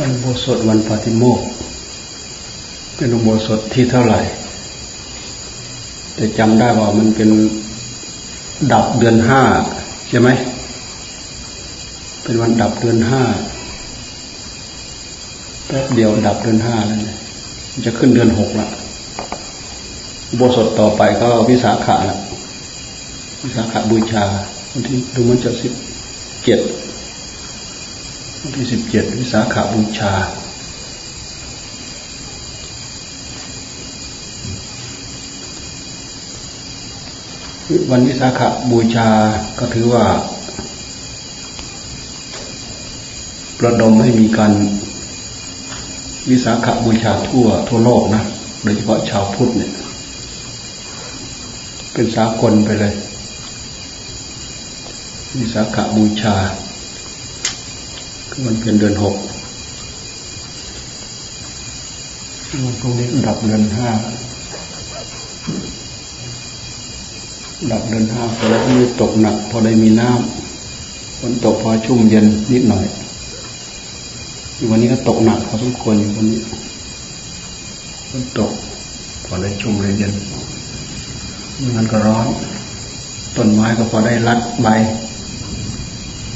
วันโบสถวันปาติโมก เป็นอุโบสถที่เท่าไหร่ แต่จำได้ว่ามันเป็นดับเดือนห้าใช่ไหม เป็นวันดับเดือนห้าแป๊บเดียวดับเดือนห้าแล้วเนี่ยจะขึ้นเดือนหกละโบสถต่อไปก็วิสาขะละวิสาขบูชาวันที่ดูมันจะสิบเจ็ด ที่สิบเจ็ดวิสาขาบูชา วันวิสาขาบูชาก็ถือว่า ประดมให้มีการวิสาขาบูชาทั่วทั่วโลกนะโดยเฉพาะชาวพุทธเนี่ย เป็นสากลไปเลย วิสาขาบูชา มันเป็นเดือนหกวันพรุ่งนี้ดับเดือนห้า ดับเดือนห้าพอแล้วมีตกหนัก พอได้มีน้ำฝนตกพอชุ่มเย็นนิดหน่อย วันนี้ก็ตกหนักพอสมควรอยู่วันนี้ฝนตกพอได้ชุ่มเลยเย็นมันก็ร้อน ต้นไม้ก็พอได้รัดใบ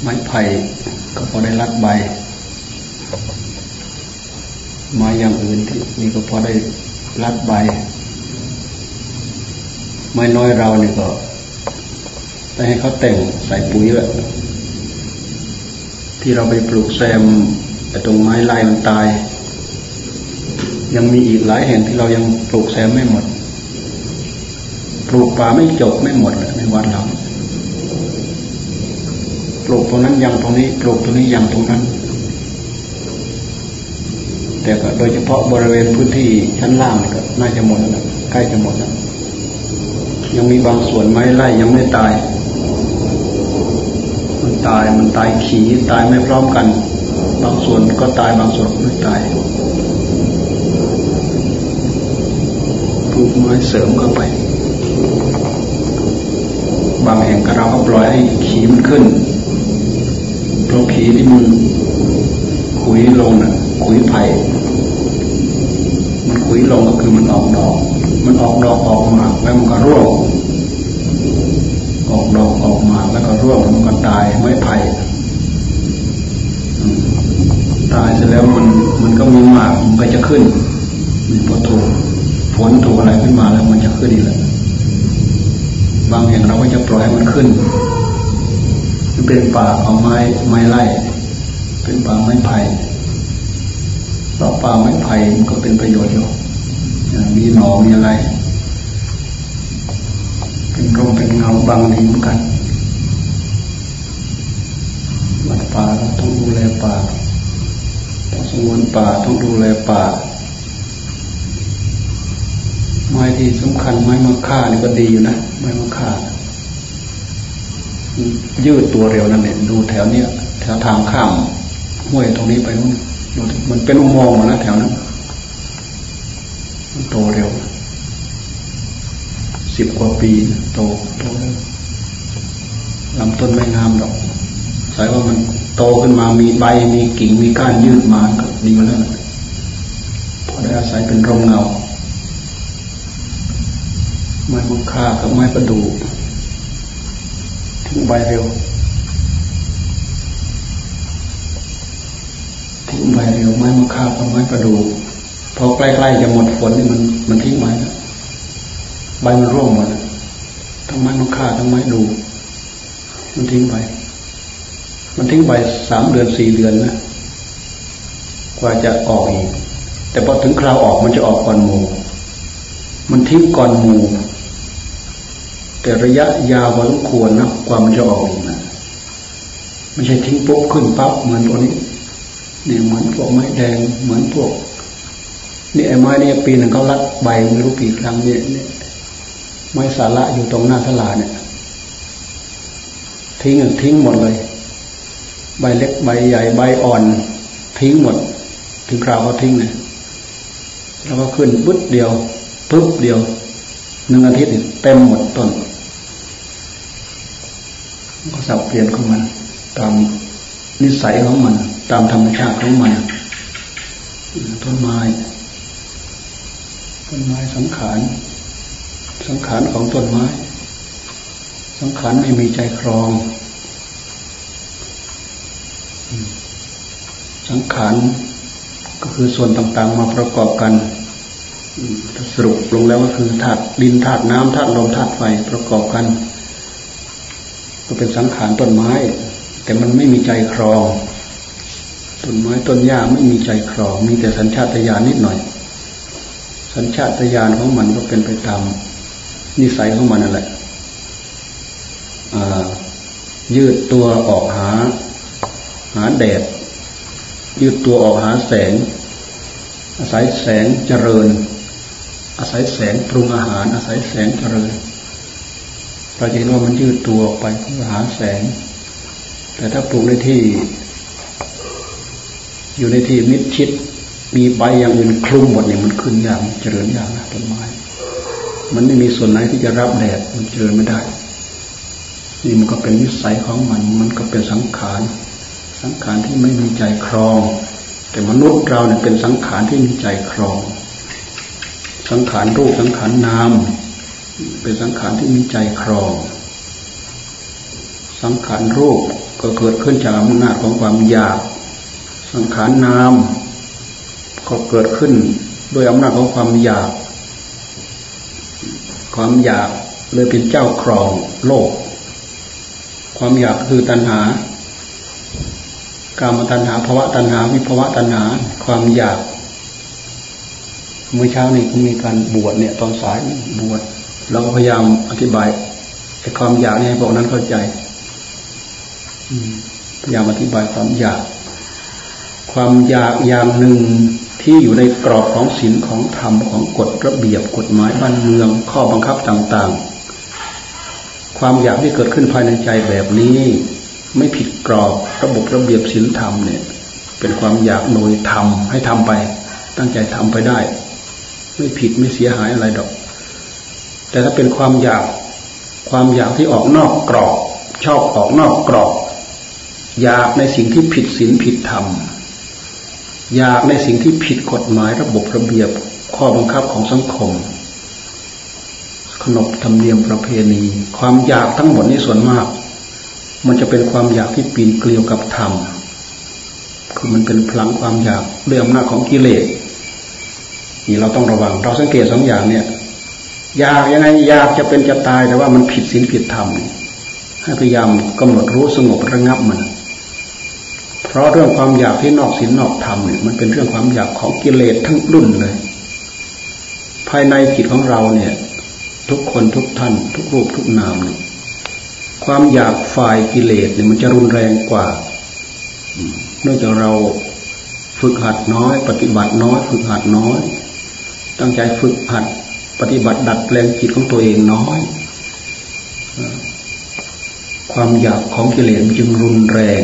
ไม้ไผ่ ก็พอได้รัดใบไม้อย่างอื่นที่นี่ก็พอได้รัดใบ ไม้น้อยเราเนี่ยก็ได้ให้เขาแต่งใส่ปุ๋ยแหละที่เราไปปลูกแซมแต่ตรงไม้ลายมันตาย ยังมีอีกหลายแห่งที่เรายังปลูกแซมไม่หมด ปลูกป่าไม่จบไม่หมดในวัดเรา ปลูกตรงนั้นยังตรงนี้ปลูกตรงนี้ยังตรงนั้น แต่ก็โดยเฉพาะบริเวณพื้นที่ชั้นล่างก็น่าจะหมดแล้วใกล้จะหมดแล้วยังมีบางส่วนไม้ไร่ยังไม่ตาย มันตายมันตายขีตายไม่พร้อมกัน บางส่วนก็ตายบางส่วนไม่ตายปลูกไม้เสริมเข้าไป บางแห่งก็เราก็ปล่อยให้ขีมันขึ้น เราขีที่มันขุยลงน่ะขุยไผ่มันขุยลงก็คือมันออกดอก มันออกดอกออกมาแล้วมันก็ร่วงออกดอกออกมาแล้วก็ร่วงมันก็ตายไม่ไผ่ตายเสร็จแล้วมันมันก็มีหมากมันก็จะขึ้นมีพอถูกฝนถูกอะไรขึ้นมาแล้วมันจะขึ้นอีกแล้วบางแห่งเราก็จะปล่อยให้มันขึ้น เป็นป่าเอาไม้ไม้ไร่ เป็นป่าไม้ไผ่เพราะป่าไม้ไผ่ก็เป็นประโยชน์อยู่มีหนอมีอะไร เป็นร่มเป็นเงาบางดีเหมือนกันวัดป่าต้องดูแลป่าต้องสงวนป่าต้องดูแลป่าไม้ที่สำคัญไม้มะค่านี่ก็ดีอยู่นะไม้มะค่า ยืดตัวเร็วนั่นเองดูแถวเนี้ยแถวทางข้ามห้วยตรงนี้ไปนู้นมันเป็นอุโมงค์นะแถวนั้นมันโตเร็วสิบกว่าปีโตโตเร็วลำต้นไม่งามหรอกสายว่ามันโตขึ้นมามีใบมีกิ่งมีก้านยืดมาก็ดีแล้วพอได้อาศัยเป็นร่มเงาไม้มุค่ากับไม้ประดู่ ทิ้งใบเร็วทิ้งใบเร็วไม้มะค่ากับไม้ประดู่พอใกล้ๆจะหมดฝนนี่มันมันทิ้งใบแล้วใบมันร่วงหมดทั้งไม้มะค่าทั้งไม้ดู มันทิ้งใบมันทิ้งใบสามเดือนสี่เดือนนะกว่าจะออกอีกแต่พอถึงคราวออกมันจะออกก่อนหมูมันทิ้งก่อนหมู แต่ระยะยาวพอสมควรนะความมันจะออกอีกนะไม่ใช่ทิ้งปุ๊บขึ้นปั๊บเหมือนตัวนี้เนี่ยเหมือนพวกไม้แดงเหมือนพวกนี่ไอ้ไม้เนี่ยปีหนึ่งเขาลัดใบไม่รู้กี่ครั้งเนี่ยไม้สาระอยู่ตรงหน้าสลาเนี่ย ทิ้งทิ้งหมดเลย ใบเล็กใบใหญ่ใบอ่อน ทิ้งหมด ถึงคราวเขาทิ้งเนี่ยแล้วก็ขึ้นปุ๊บเดียวปุ๊บเดียวหนึ่งอาทิตย์เต็มหมดต้น ก็สับเปลี่ยนของมัน ตามนิสัยของมัน ตามธรรมชาติของมันต้นไม้ต้นไม้สังขารสังขารของต้นไม้ สังขารไม่มีใจครอง สังขารก็คือส่วนต่างๆ มาประกอบกันสรุปลงแล้วก็คือธาตุดินธาตุน้ำธาตุลมธาตุไฟประกอบกัน ก็เป็นสังขารต้นไม้ แต่มันไม่มีใจครองต้นไม้ต้นหญ้าไม่มีใจครอง มีแต่สัญชาตญาณนิดหน่อย สัญชาตญาณของมันก็เป็นไปตามนิสัยของมันนั่นแหละยืดตัวออกหา หาแดด ยืดตัวออกหาแสง อาศัยแสงเจริญ อาศัยแสงปรุงอาหาร อาศัยแสงเจริญ เราจะเห็นว่ามันยืดตัวออกไปเพื่อหาแสง แต่ถ้าปลูกในที่ อยู่ในที่มิดชิด มีใบอย่างอื่นคลุมหมดเนี่ยมันขึ้นยากเจริญยากนะต้นไม้ มันไม่มีส่วนไหนที่จะรับแดดมันเจริญไม่ได้ นี่มันก็เป็นวิสัยของมัน มันก็เป็นสังขาร สังขารที่ไม่มีใจครอง แต่มนุษย์เราเนี่ยเป็นสังขารที่มีใจครอง สังขารรูปสังขารนาม เป็นสังขารที่มีใจครอง สังขารรูปก็เกิดขึ้นจากอำนาจของความอยาก สังขารนามก็เกิดขึ้นโดยอำนาจของความอยาก ความอยากเลยเป็นเจ้าครองโลก ความอยากคือตัณหา การมตัณหาภาวะตัณหา วิภาวะตัณหา ความอยาก เมื่อเช้านี้ก็มีการบวชเนี่ย ตอนสายบวช เราก็พยายามอธิบายไอ้ความอยากนี่ให้พวกนั้นเข้าใจพยายามอธิบายความอยาก ความอยากอย่างหนึ่งที่อยู่ในกรอบของศีลของธรรมของกฎระเบียบกฎหมายบ้านเมือง ข้อบังคับต่างๆ ความอยากที่เกิดขึ้นภายในใจแบบนี้ ไม่ผิดกรอบระบบระเบียบศีลธรรมเนี่ย เป็นความอยากโดยทำให้ทำไป ตั้งใจทำไปได้ ไม่ผิดไม่เสียหายอะไรดอก แต่ถ้าเป็นความอยากความอยากที่ออกนอกกรอบ ชอบออกนอกกรอบ อยากในสิ่งที่ผิดศีลผิดธรรม อยากในสิ่งที่ผิดกฎหมายระบบระเบียบข้อบังคับของสังคม ขนบธรรมเนียมประเพณี ความอยากทั้งหมดนี้ส่วนมาก มันจะเป็นความอยากที่ปีนเกลียวกับธรรมคือมันเป็นพลังความอยากด้วยอำนาจของกิเลสนี่เราต้องระวัง เราสังเกตสองอย่างเนี่ย อยากยังไงอยากจะเป็นจะตายแต่ว่ามันผิดศีลผิดธรรมให้พยายามกำหนดรู้สงบระงับมัน เพราะเรื่องความอยากที่นอกศีลนอกธรรมเนี่ยมันเป็นเรื่องความอยากของกิเลสทั้งรุ่นเลย ภายในจิตของเราเนี่ย ทุกคนทุกท่าน ทุกรูปทุกนามเนี่ยความอยากฝ่ายกิเลสเนี่ยมันจะรุนแรงกว่าเนื่องจากเราฝึกหัดน้อย ปฏิบัติน้อย ฝึกหัดน้อย ตั้งใจฝึกหัด ปฏิบัติดัดแปลงจิตของตัวเองน้อย ความอยากของกิเลสจึงรุนแรง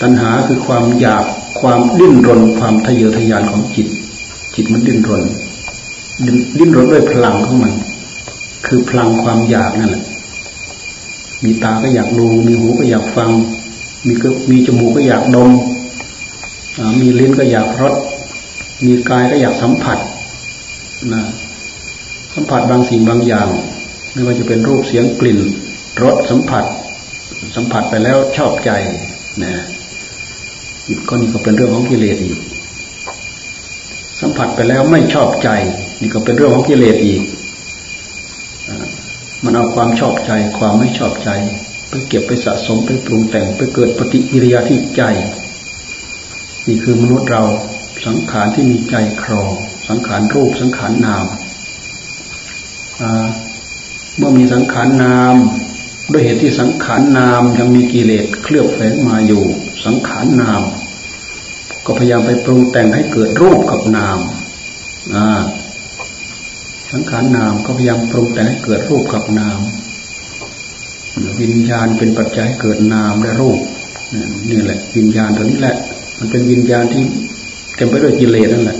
ตัณหาคือความอยากความดิ้นรน ความทะเยอทะยานของจิต จิตมันดิ้นรน ดิ้นรนด้วยพลังของมัน คือพลังความอยากนั่นแหละ มีตาก็อยากดูมีหูก็อยากฟัง มีก็มีจมูกก็อยากดมมีลิ้นก็อยากรสมีกายก็อยากสัมผัสนะ สัมผัสบางสิ่งบางอย่าง ไม่ว่าจะเป็นรูปเสียงกลิ่นรสสัมผัส สัมผัสไปแล้วชอบใจนะก็นี่ก็เป็นเรื่องของกิเลสอีก สัมผัสไปแล้วไม่ชอบใจ นี่ก็เป็นเรื่องของกิเลสอีกมันเอาความชอบใจ ความไม่ชอบใจ ไปเก็บไปสะสมไปปรุงแต่งไปเกิดปฏิกิริยาที่ใจ นี่คือมนุษย์เราสังขารที่มีใจครองสังขารรูปสังขารนาม เมื่อมีสังขารนาม ด้วยเหตุที่สังขารนามยังมีกิเลสเคลือบแฝงมาอยู่ สังขารนาม ก็พยายามไปปรุงแต่งให้เกิดรูปกับนามสังขารนามก็พยายามปรุงแต่งให้เกิดรูปกับนาม วิญญาณเป็นปัจจัยเกิดนามและรูปนี่แหละ วิญญาณตัวนี้แหละ มันเป็นวิญญาณที่เต็มไปด้วยกิเลสนั่นแหละ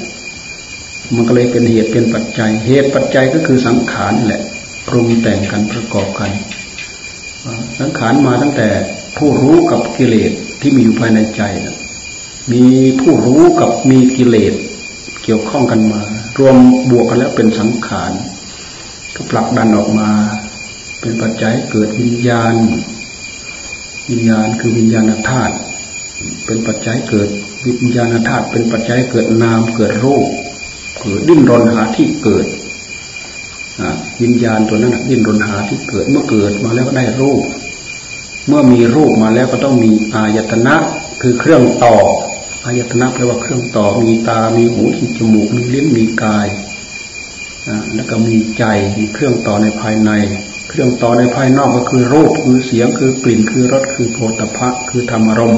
มันก็เลยเป็นเหตุเป็นปัจจัย เหตุปัจจัยก็คือสังขารแหละปรุงแต่งกันประกอบกัน สังขารมาตั้งแต่ผู้รู้กับกิเลสที่มีอยู่ภายในใจนะมีผู้รู้กับมีกิเลสเกี่ยวข้องกันมา รวมบวกกันแล้วเป็นสังขารก็ผลักดันออกมา เป็นปัจจัยเกิดวิญญาณ วิญญาณคือวิญญาณธาตุเป็นปัจจัยเกิดวิญญาณธาตุเป็นปัจจัยเกิดนามเกิดรูป เกิดดิ้นรนหาที่เกิดวิญญาณตัวนั้นดิ้นรนหาที่เกิดเมื่อเกิดมาแล้วก็ได้รูป เมื่อมีรูปมาแล้วก็ต้องมีอายตนะคือเครื่องต่ออายตนะแปลว่าเครื่องต่อมีตา มีหูมีจมูก มีลิ้นมีกายแล้วก็มีใจมีเครื่องต่อในภายใน เครื่องต่อในภายนอกก็คือรูปคือเสียงคือกลิ่นคือรสคือโผฏฐะคือธรรมรม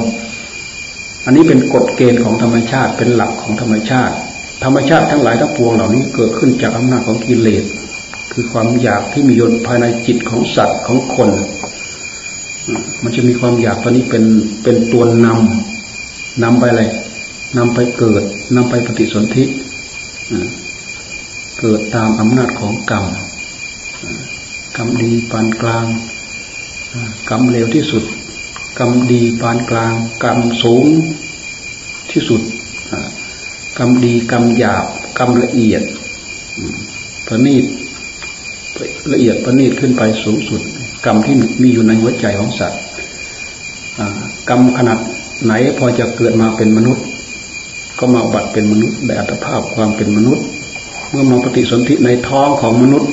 อันนี้เป็นกฎเกณฑ์ของธรรมชาติเป็นหลักของธรรมชาติ ธรรมชาติทั้งหลายทั้งปวงเหล่านี้เกิดขึ้นจากอำนาจของกิเลส คือความอยากที่มีอยู่ภายในจิตของสัตว์ของคน มันจะมีความอยากตัวนี้เป็นเป็นตัวนำนำไปอะไรนำไปเกิดนำไปปฏิสนธิเกิดตามอำนาจของกรรมกรรมดีปานกลางกรรมเลวที่สุดกรรมดีปานกลางกรรมสูงที่สุด กรรมดีกรรมหยาบกรรมละเอียดประณีตละเอียดประณีตขึ้นไปสูงสุด กรรมที่มีอยู่ในหัวใจของสัตว์กรรมขนาดไหนพอจะเกิดมาเป็นมนุษย์ ก็มาบัตเป็นมนุษย์ได้อัตภาพความเป็นมนุษย์ เมื่อมาปฏิสนธิในท้องของมนุษย์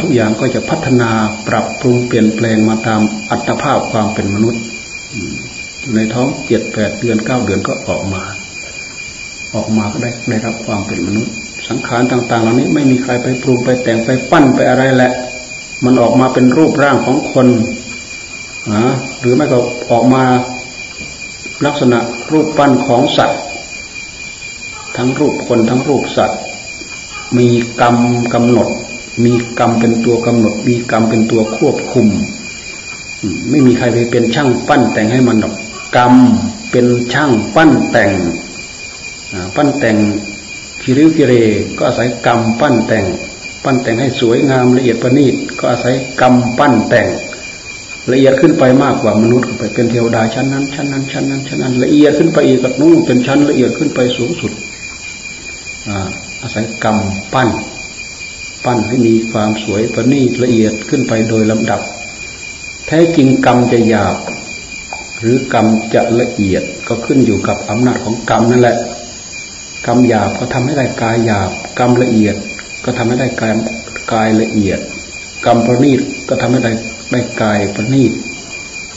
ทุกอย่างก็จะพัฒนาปรับปรุงเปลี่ยนแปลงมาตามอัตภาพความเป็นมนุษย์ ในท้องเจ็ดแปดเดือนเก้าเดือนก็ออกมา ออกมาก็ได้ได้รับความเป็นมนุษย์ สังขารต่าง ๆ เหล่านี้ไม่มีใครไปปรุงไปแต่งไปปั้นไปอะไรแหละ มันออกมาเป็นรูปร่างของคนหรือไม่ก็ออกมาลักษณะรูปปั้นของสัตว์ ทั้งรูปคนทั้งรูปสัตว์ มีกรรมกำหนด มีกรรมเป็นตัวกำหนด มีกรรมเป็นตัวควบคุม ไม่มีใครไปเป็นช่างปั้นแต่งให้มันหรอกกรรมเป็นช่างปั้นแต่ง ปั้นแต่งคิริวกิเรก็อาศัยกรรมปั้นแต่ง ปั้นแต่งให้สวยงามละเอียดประณีตก็อาศัยกรรมปั้นแต่ง ละเอียดขึ้นไปมากกว่ามนุษย์ไปเป็นเทวดาชั้นนั้นชั้นนั้นชั้นนั้นชั้นนั้นละเอียดขึ้นไปอีกกับนู้นเป็นชั้นละเอียดขึ้นไปสูงสุดอาศัยกรรมปั้น ปั้นให้มีความสวยประณีตละเอียดขึ้นไปโดยลำดับ แท้จริงกรรมจะหยาบหรือกรรมจะละเอียดก็ขึ้นอยู่กับอำนาจของกรรมนั่นแหละ กรรมหยาบก็ทำให้ได้กายหยาบ กรรมละเอียด ก็ทำให้ได้กายกายละเอียด กรรมประณีตก็ทำให้ได้ได้กายประณีต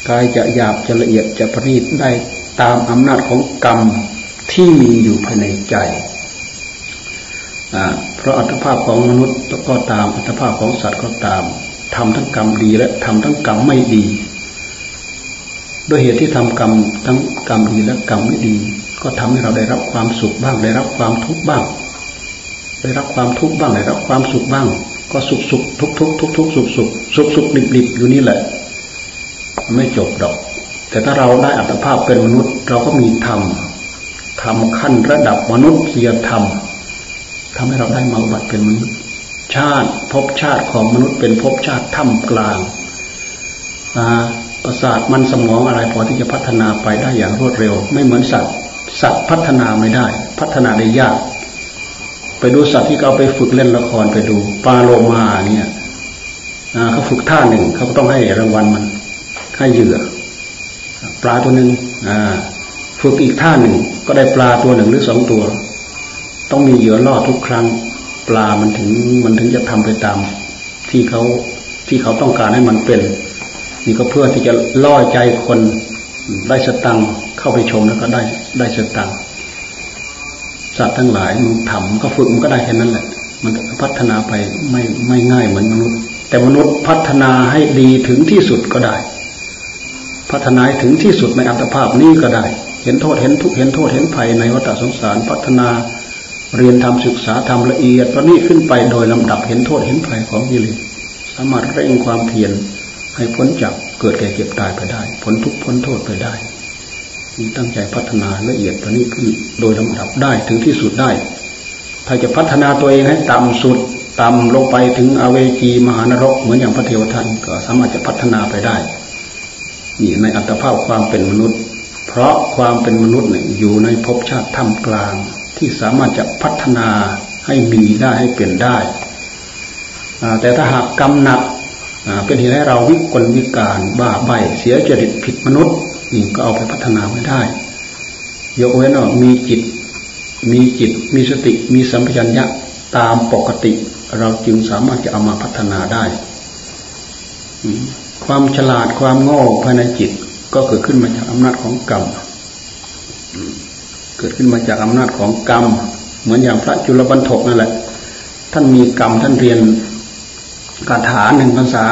กายจะหยาบจะละเอียดจะประณีตได้ตามอำนาจของกรรมที่มีอยู่ภายในใจเพราะอัตภาพของมนุษย์ก็ตามอัตภาพของสัตว์ก็ตามทำทั้งกรรมดีและทำทั้งกรรมไม่ดี ด้วยเหตุที่ทำกรรมทั้งกรรมดีและกรรมไม่ดี ก็ทำให้เราได้รับความสุขบ้าง ได้รับความทุกข์บ้าง ได้รับความทุกข์บ้างได้รับความสุขบ้าง ก็สุขสุขทุกทุกทุกทุกสุขสุขสุขสุขดิบดิบอยู่นี่แหละ ไม่จบดอก แต่ถ้าเราได้อัตภาพเป็นมนุษย์ เราก็มีธรรมธรรมขั้นระดับมนุษยธรรมทำให้เราได้มาบัติเป็นมนุษย์ชาติภพชาติของมนุษย์เป็นภพชาติท่ามกลางประสาทมันสมองอะไรพอที่จะพัฒนาไปได้อย่างรวดเร็ว ไม่เหมือนสัตว์ สัตว์พัฒนาไม่ได้ พัฒนาได้ยาก ไปดูสัตว์ที่เขาไปฝึกเล่นละครไปดูปลาโลมาเนี่ยเขาฝึกท่าหนึ่งเขาก็ต้องให้รางวัลมันให้เหยื่อ ปลาตัวหนึ่งฝึกอีกท่าหนึ่ง ก็ได้ปลาตัวหนึ่งหรือสองตัว ต้องมีเหยื่อล่อทุกครั้ง ปลามันถึงมันถึงจะทำไปตาม ที่เขาที่เขาต้องการให้มันเป็น นี่ก็เพื่อที่จะล่อใจคนได้สตังเข้าไปชมแล้วก็ได้ ได้สตังสัตว์ทั้งหลายมันทำก็ฝึกมันก็ได้แค่นั้นแหละ มันพัฒนาไปไม่ไม่ง่ายเหมือนมนุษย์ แต่มนุษย์พัฒนาให้ดีถึงที่สุดก็ได้ พัฒนาถึงที่สุดในอัตภาพนี้ก็ได้ เห็นโทษเห็นทุกเห็นโทษเห็นภัยในวัฏสงสาร พัฒนาเรียนทำศึกษาทำละเอียดประณีตขึ้นไปโดยลำดับเห็นโทษเห็นภัยของกิเลสสามารถเร่งความเพียรให้พ้นจากเกิดแก่เก็บตายไปได้ พ้นทุกพ้นโทษไปได้ มีตั้งใจพัฒนาละเอียดประณีตขึ้นโดยลำดับได้ถึงที่สุดได้ ถ้าจะพัฒนาตัวเองให้ต่ำสุดต่ำลงไปถึงอเวจีมหานรก เหมือนอย่างพระเทวทันก็สามารถจะพัฒนาไปได้นี่ในอัตภาพความเป็นมนุษย์ เพราะความเป็นมนุษย์เนี่ยอยู่ในภพชาติท่ามกลาง ที่ที่สามารถจะพัฒนาให้มีได้ให้เปลี่ยนได้แต่ถ้าหากกรรมหนักเป็นเหตุให้เราวิกลวิการบ้าใบเสียจริตผิดมนุษย์ ก็เอาไปพัฒนาไม่ได้ ยกเว้นว่ามีจิต มีจิต มีสติ มีสัมปชัญญะตามปกติ เราจึงสามารถจะเอามาพัฒนาได้ ความฉลาดความโง่ภายในจิตก็เกิดขึ้นมาจากอำนาจของกรรม เกิดขึ้นมาจากอำนาจของกรรม เหมือนอย่างพระจุลบรรทกนั่นแหละ ท่านมีกรรมท่านเรียนคาถาหนึ่งภาษา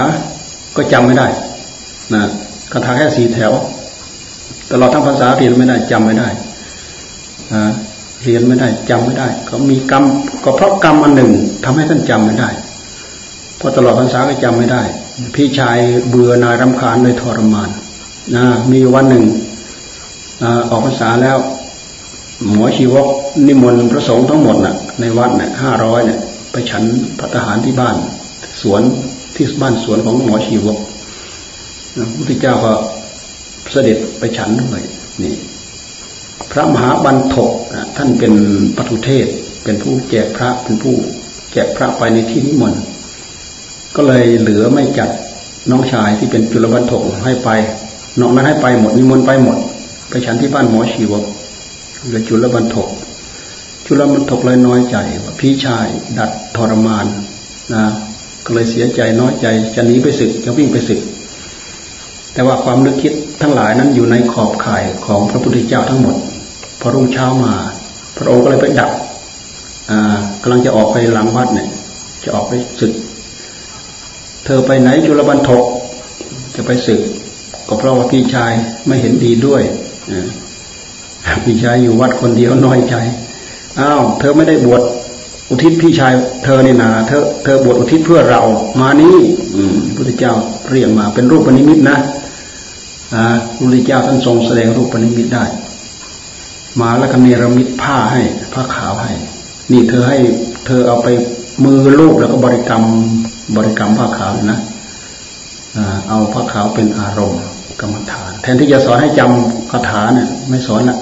ก็จำไม่ได้นะคาถาแค่สี่แถว ตลอดทั้งภาษาเรียนไม่ได้จำไม่ได้เรียนไม่ได้จำไม่ได้เขามีกรรมก็เพราะกรรมอันหนึ่งทำให้ท่านจำไม่ได้เพราะตลอดภาษาก็จำไม่ได้ พี่ชายเบื่อนายรำคาญเลยทรมานนะมีวันหนึ่งออกภาษาแล้ว หมอชีวกนิมนต์พระสงฆ์ทั้งหมดน่ะ ในวัดเนี่ยห้าร้อยเนี่ย ไปฉันพระทหารที่บ้าน สวนที่บ้านสวนของหมอชีวกพระพุทธเจ้าก็ เสด็จไปฉันด้วยนี่ พระมหาบันทกท่านเป็นปทุเทศ เป็นผู้แจกพระเป็นผู้แจกพระไปในที่นิมนต์ก็เลยเหลือไม่จัดน้องชายที่เป็นจุลบันทกให้ไปนอกนั้นให้ไปหมดนิมนต์ไปหมด ไปฉันที่บ้านหมอชีวกเหลือจุลบันทกจุลบันทกเลยน้อยใจว่าพี่ชายดัดทรมานนะก็เลยเสียใจน้อยใจจะหนีไปศึกจะวิ่งไปศึก แต่ว่าความนึกคิด ทั้งหลายนั้นอยู่ในขอบข่ายของพระพุทธเจ้าทั้งหมด พอรุ่งเช้ามา พระองค์ก็เลยไปดักกำลังจะออกไปหลังวัดเนี่ย จะออกไปศึก เธอไปไหนจุลบันทกจะไปศึก ก็เพราะว่าพี่ชายไม่เห็นดีด้วยพี่ชายอยู่วัดคนเดียวน้อยใจ อ้าว เธอไม่ได้บวชอุทิศพี่ชาย เธอเนี่ยนาเธอเธอบวชอุทิศเพื่อเรา มานี้อืมพุทธเจ้าเรียกมาเป็นรูปปณิมิตนะ อ่าพุทธเจ้าท่านทรงแสดงรูปปณิมิตได้ มาแล้วก็เนรมิตผ้าให้ผ้าขาวให้ นี่เธอให้เธอเอาไปมือลูกแล้วก็บริกรรมบริกรรมผ้าขาวนะเอาผ้าขาวเป็นอารมณ์กรรมฐาน แทนที่จะสอนให้จำคาถาเนี่ยไม่สอนละ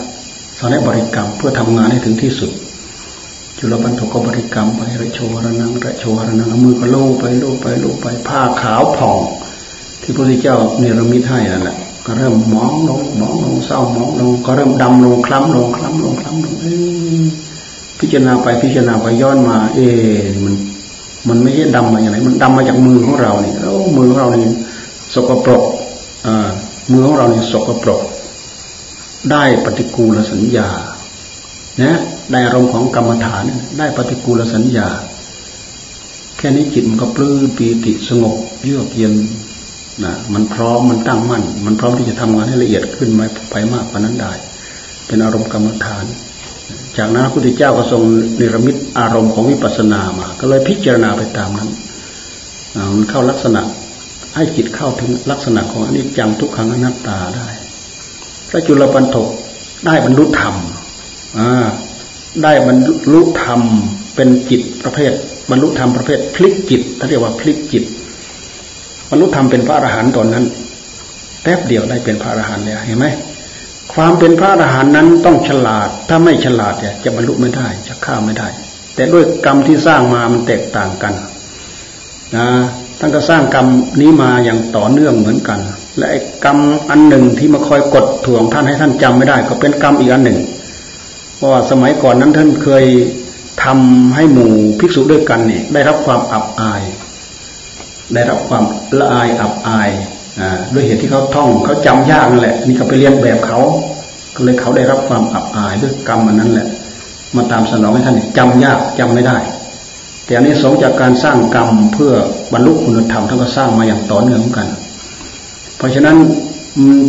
สอนให้บริกรรมเพื่อทำงานให้ถึงที่สุด จุลปันถกบริกรรมไประโชวรนังระโชวรนังมือก็โล่ไปโล่ไปโล่ไปผ้าขาวผ่อง ที่พระพุทธเจ้าเนรมิตให้นั่นแหละ ก็เริ่มมองลงมองลงเศร้ามองลงก็เริ่มดำลงคล้ำลงคล้ำลงคล้ำลงพิจารณาไปพิจารณาไปย้อนมา เอมัน มันไม่ใช่ดำมาอย่างไรมันดำมาจากมือของเราเนี่ยแล้วมือของเราเนี่ยสกปรกอ่ามือของเราเนี่ยสกปรก ได้ปฏิกูลสัญญานะได้อารมณ์ของกรรมฐานได้ปฏิกูลสัญญา แค่นี้จิตมันก็ปลื้มปีติสงบเยือกเย็น นะมันพร้อมมันตั้งมั่น มันพร้อมที่จะทำงานให้ละเอียดขึ้นไปไปมากกว่านั้นได้ เป็นอารมณ์กรรมฐาน จากนั้นพระพุทธเจ้าก็ทรงนิรมิตอารมณ์ของวิปัสสนามา ก็เลยพิจารณาไปตามนั้นมันเข้าลักษณะให้จิตเข้าถึงลักษณะของอนิจจังทุกขังอนัตตาได้พระจุลปันถกได้บรรลุธรรมได้บรรลุธรรมเป็นจิตประเภท บรรลุธรรมประเภทพลิกจิตเขาเรียกว่าพลิกจิต บรรลุธรรมเป็นพระอรหันต์ตอนนั้นแป๊บเดียวได้เป็นพระอรหันต์แล้วเห็นไหมความเป็นพระอรหันต์นั้นต้องฉลาด ถ้าไม่ฉลาดเนี่ยจะบรรลุไม่ได้จะข้ามไม่ได้ แต่ด้วยกรรมที่สร้างมามันแตกต่างกันนะท่านก็สร้างกรรมนี้มาอย่างต่อเนื่องเหมือนกัน และกรรมอันหนึ่งที่มาคอยกดถ่วงท่านให้ท่านจำไม่ได้ ก็เป็นกรรมอีกอันหนึ่ง เพราะว่าสมัยก่อนนั้นท่านเคยทำให้หมู่ภิกษุด้วยกันเนี่ยได้รับความอับอาย ได้รับความละอายอับอายด้วยเหตุที่เขาท่องเขาจำยากนั่นแหละ นี่ก็ไปเรียนแบบเขาก็เลยเขาได้รับความอับอายด้วยกรรมอันนั้นแหละ มาตามสนองให้ท่านจำยากจำไม่ได้ แต่อันนี้สงจากการสร้างกรรมเพื่อบรรลุคุณธรรมท่านก็สร้างมาอย่างต่อเนื่องกัน เพราะฉะนั้น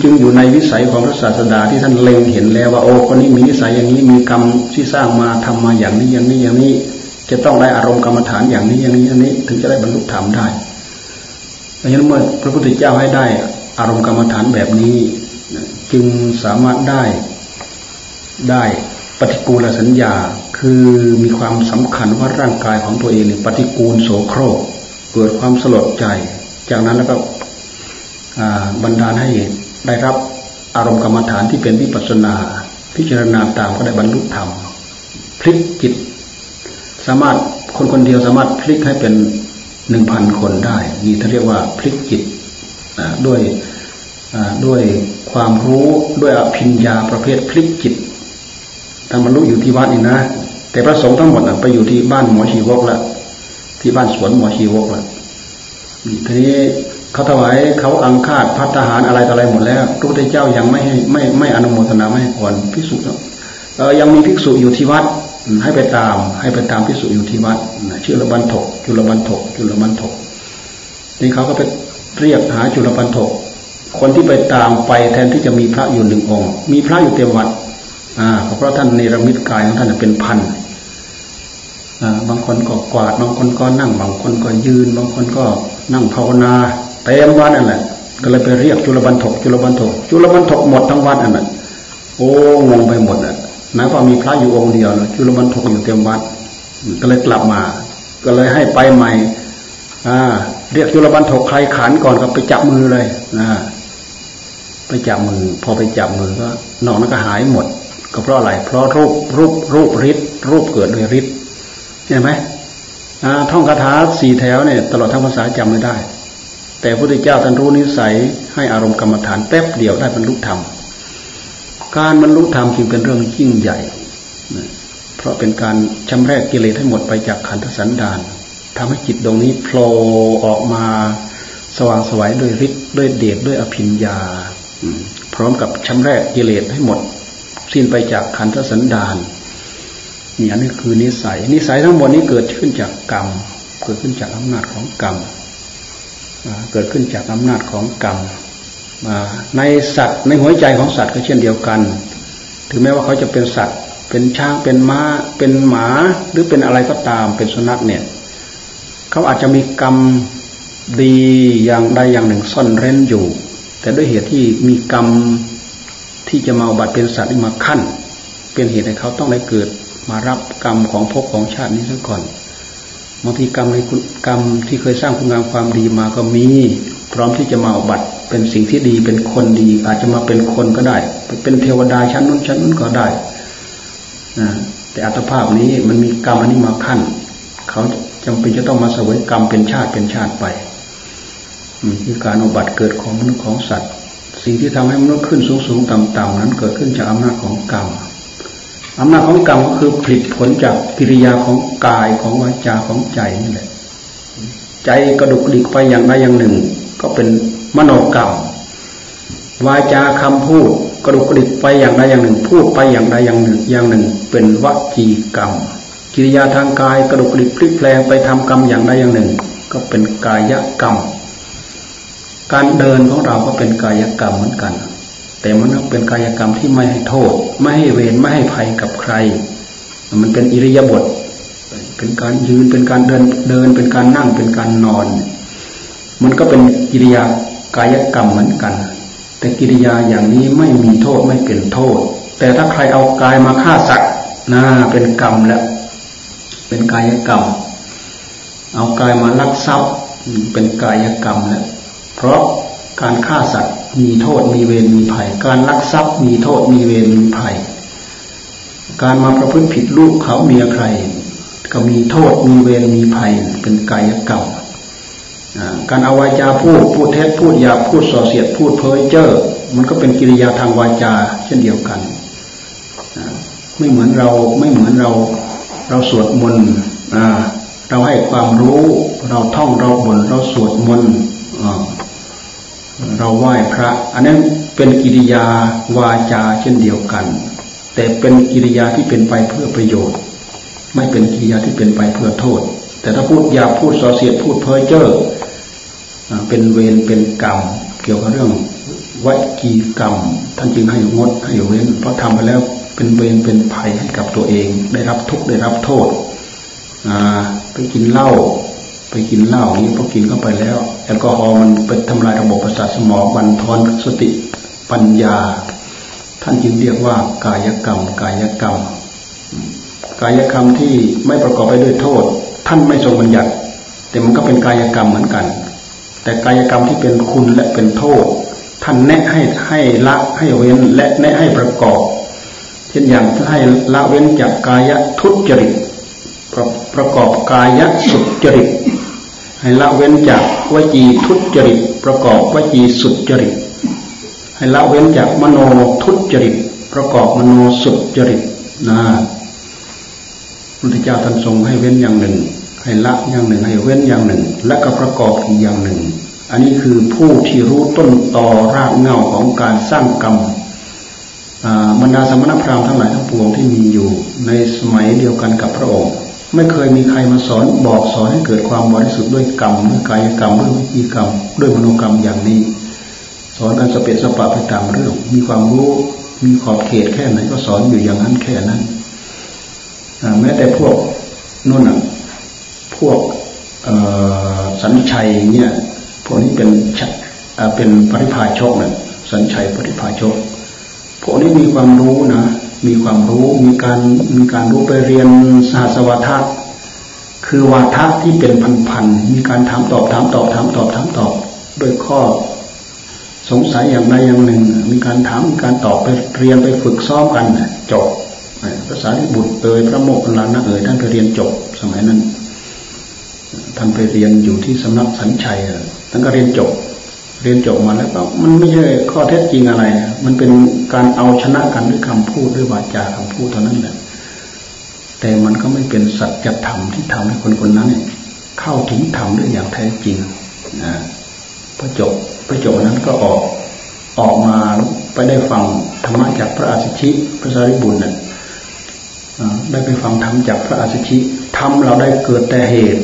จึงอยู่ในวิสัยของพระศาสดาที่ท่านเล็งเห็นแล้วว่าโอ้คนนี้มีนิสัยอย่างนี้มีกรรมที่สร้างมาทำมาอย่างนี้อย่างนี้อย่างนี้ จะต้องได้อารมณ์กรรมฐานอย่างนี้อย่างนี้อย่างนี้ ถึงจะได้บรรลุธรรมได้ ดังนั้นเมื่อพระพุทธเจ้าให้ได้อารมณ์กรรมฐานแบบนี้จึงสามารถได้ได้ปฏิกูลสัญญาคือมีความสำคัญว่าร่างกายของตัวเองปฏิกูลโสโครกเกิดความสลดใจ จากนั้นแล้วก็บรรดาให้ได้รับอารมณ์กรรมฐานที่เป็นวิปัสนา พิจารณาตามก็ได้บรรลุธรรมพลิกจิต สามารถคนคนเดียวสามารถพลิกให้เป็น หนึ่งพันคนได้ นี่ท่าเรียกว่าพลิกจิตด้วยด้วยความรู้ด้วยอภิญญาประเภทพลิกจิตท่านบรรลุอยู่ที่วัดนี่นะ แต่พระสงฆ์ทั้งหมดไปอยู่ที่บ้านหมอชีวกละที่บ้านสวนหมอชีวกละทีนี้เขาถวายเขาอังคาดพัฒหารอะไรต่ออะไรหมดแล้วพระพุทธเจ้ายังไม่ให้ไม่ไม่อนุโมทนาไม่ให้พรภิกษุเออยังมีภิกษุอยู่ที่วัด ให้ไปตาม ให้ไปตามภิกษุอยู่ที่วัดชื่อระบันทกจุลบันทกจุลบันทกนี่เขาก็ไปเรียกหาจุลบันทกคนที่ไปตามไปแทนที่จะมีพระอยู่หนึ่งองค์ มีพระอยู่เต็มวัดอ่าเพราะท่านในระมิตกายของท่านเป็นพันบางคนก็กวาด บางคนก็นั่ง บางคนก็ยืน บางคนก็นั่งภาวนาเต็มวัดนั่นแหละก็เลยไปเรียกจุลบันทกจุลบันทกจุลบันทกหมดทั้งวัดนั่นแหละโอ้งงไปหมดอะ หมายความมีพระอยู่องค์เดียวเลยจุลบันทกอยู่เต็มวัด ก็เลยกลับมา ก็เลยให้ไปใหม่อ่าเรียกจุลบันทกใครขันก่อนก็ไปจับมือเลยนะไปจับมือ พอไปจับมือก็นอกนั้นก็หายหมด ก็เพราะอะไร เพราะรูปรูปรูปฤทธิ์รูปเกิดโดยฤทธิ์เห็นไหมท่องคาถาสี่แถวเนี่ยตลอดทั้งภาษาจำไม่ได้ แต่พระพุทธเจ้าท่านรู้นิสัยให้อารมณ์กรรมฐานแป๊บเดียวได้บรรลุธรรม การบรรลุธรรมจึงเป็นเรื่องยิ่งใหญ่ เพราะเป็นการชำรกกิเลสให้หมดไปจากขันธสันดานทำให้จิตตรงนี้โผล่ออกมาสว่างสวัยด้วยฤทธิ์ด้วยเดชด้วยอภิญญาพร้อมกับชำรกกิเลสให้หมด สิ้นไปจากขันธสันดานนี่อันนี้คือนิสัย นิสัยทั้งหมดนี้เกิดขึ้นจากกรรม เกิดขึ้นจากอำนาจของกรรมเกิดขึ้นจากอำนาจของกรรม ในสัตว์ในหัวใจของสัตว์ก็เช่นเดียวกัน ถึงแม้ว่าเขาจะเป็นสัตว์ เป็นช้างเป็นม้า เป็นหมาหรือเป็นอะไรก็ตามเป็นสุนัขเนี่ยเขาอาจจะมีกรรมดีอย่างใดอย่างหนึ่งซ่อนเร้นอยู่ แต่ด้วยเหตุที่มีกรรมที่จะมาบัตรเป็นสัตว์มาขั้น เป็นเหตุให้เขาต้องได้เกิดมารับกรรมของภพของชาตินี้ซะก่อนบางทีกรรมในกรรมที่เคยสร้างคุณงามความดีมาก็มี พร้อมที่จะมาบัตร เป็นสิ่งที่ดีเป็นคนดี อาจจะมาเป็นคนก็ได้ เป็นเทวดาชั้นนู้นชั้นนู้นก็ได้นะแต่อัตภาพนี้มันมีกรรมอันนี้มาขั้น เขาจำเป็นจะต้องมาเสวยกรรมเป็นชาติเป็นชาติไปคือการอุบัติเกิดของมนุษย์ของสัตว์ สิ่งที่ทำให้มนุษย์ขึ้นสูงสูงต่ำต่ำนั้น เกิดขึ้นจากอำนาจของกรรมอำนาจของกรรมก็คือผลิตผลจากกิริยาของกายของวาจาของใจนี่แหละ ใจกระดุกดิกไปอย่างใดอย่างหนึ่ง ก็เป็น มโนกรรมวาจาคำพูดกระดุกกระดิกไปอย่างใดอย่างหนึ่ง พูดไปอย่างใดอย่างหนึ่งอย่างหนึ่ง เป็นวจีกรรม กิริยาทางกายกระดุกกระดิกพลิกแปลงไปทำกรรมอย่างใดอย่างหนึ่ง ก็เป็นกายกรรม การเดินของเราก็เป็นกายกรรมเหมือนกัน แต่มันเป็นกายกรรมที่ไม่ให้โทษ ไม่ให้เวรไม่ให้ภัยกับใคร มันเป็นอิริยาบถเป็นการยืนเป็นการเดินเดินเป็นการนั่งเป็นการนอน มันก็เป็นกิริยา กายกรรมเหมือนกัน แต่กิริยาอย่างนี้ไม่มีโทษไม่เป็นโทษ แต่ถ้าใครเอากายมาฆ่าสัตว์น่าเป็นกรรมแล้ว เป็นกายกรรม เอากายมาลักทรัพย์เป็นกายกรรมแล้วเพราะการฆ่าสัตว์มีโทษมีเวรมีภัย การลักทรัพย์มีโทษมีเวรมีภัย การมาประพฤติผิดลูกเขาเมียใคร ก็มีโทษมีเวรมีภัย เป็นกายกรรม การเอาวาจาพูดพูดเท็จพูดหยาบพูดส่อเสียดพูดเพ้อเจ้อมันก็เป็นกิริยาทางวาจา เช่นเดียวกัน ไม่เหมือนเราไม่เหมือนเราเราสวดมนต์เราให้ความรู้เราท่องเราบ่นเราสวดมนต์เราไหว้พระ อันนั้นเป็นกิริยาวาจาเช่นเดียวกัน แต่เป็นกิริยาที่เป็นไปเพื่อประโยชน์ ไม่เป็นกิริยาที่เป็นไปเพื่อโทษ แต่ถ้าพูดหยาพูดส่อเสียดพูดเพ้อเจ้อ เป็นเวรเป็นกรรมเกี่ยวกับเรื่องวัจีกรรม ท่านจึงให้งดให้เว้น เพราะทำไปแล้วเป็นเวรเป็นภัยให้กับตัวเอง ได้รับทุกข์ได้รับโทษไปกินเหล้าไปกินเหล้านี้พอกินเข้าไปแล้ว แอลกอฮอล์มันไปทำลายระบบประสาทสมองบันทอนสติปัญญา ท่านจึงเรียกว่ากายกรรม กายกรรม กายกรรมที่ไม่ประกอบไปด้วยโทษ ท่านไม่ทรงบัญญัติ แต่มันก็เป็นกายกรรมเหมือนกัน แต่กายกรรมที่เป็นคุณและเป็นโทษ ท่านแนะให้ให้ละให้เว้นและแนะให้ประกอบ เช่นอย่างให้ละเว้นจากกายทุจริตประประกอบกายสุจริต ให้ละเว้นจากวจีทุจริต ประกอบวจีสุจริต ให้ละเว้นจากมโนทุจริต ประกอบมโนสุจริตนะพุทธเจ้าท่านทรงให้เว้นอย่างหนึ่ง ให้ละอย่างหนึ่ง ให้เว้นอย่างหนึ่ง และก็ประกอบอีกอย่างหนึ่ง อันนี้คือผู้ที่รู้ต้นตอรากเงาของการสร้างกรรมบรรดาสมณพราหมณ์ทั้งหลายทั้งปวงที่มีอยู่ในสมัยเดียวกันกับพระองค์ไม่เคยมีใครมาสอนบอกสอนให้เกิดความบริสุทธิ์ด้วยกรรมด้วยกายกรรมด้วยวิจีกรรม ด้วยมโนกรรมอย่างนี้ สอนกันสเปะสปะไปตามเรื่อง มีความรู้มีขอบเขตแค่ไหนก็สอนอยู่อย่างนั้นแค่นั้นแม้แต่พวกนู่นอะ พวกสัญชัยเนี่ยพวกนี้เป็นเป็นปริพาชกเนี่ยสัญชัยปริพาชกพวกนี้มีความรู้นะมีความรู้มีการมีการรู้ไปเรียนศาสวทัศคือวาทะที่เป็นพันๆมีการถามตอบถามตอบถามตอบถามตอบโดยข้อ สงสัยอย่างใดอย่างหนึ่ง มีการถามมีการตอบไปเรียนไปฝึกซ้อมกันจบภาษาที่บุตรเอ่ยพระโมกขลานะเอ่ยท่านไปเรียนจบสมัยนั้น ท่านไปเรียนอยู่ที่สำนักสัญชัยท่านก็เรียนจบ เรียนจบมาแล้วก็มันไม่ใช่ข้อเท็จจริงอะไร มันเป็นการเอาชนะกันด้วยคำพูดด้วยวาจาคำพูดเท่านั้นแหละ แต่มันก็ไม่เป็นสัจธรรมที่ทำให้คนคนนั้น เข้าถึงธรรมได้อย่างแท้จริงนะพอจบพอจบนั้นก็ออกออกมาไปได้ฟังธรรมะจากพระอาชิชิพระสารีบุตรเนี่ยได้ไปฟังธรรมจากพระอาชิชิทำเราได้เกิดแต่เหตุ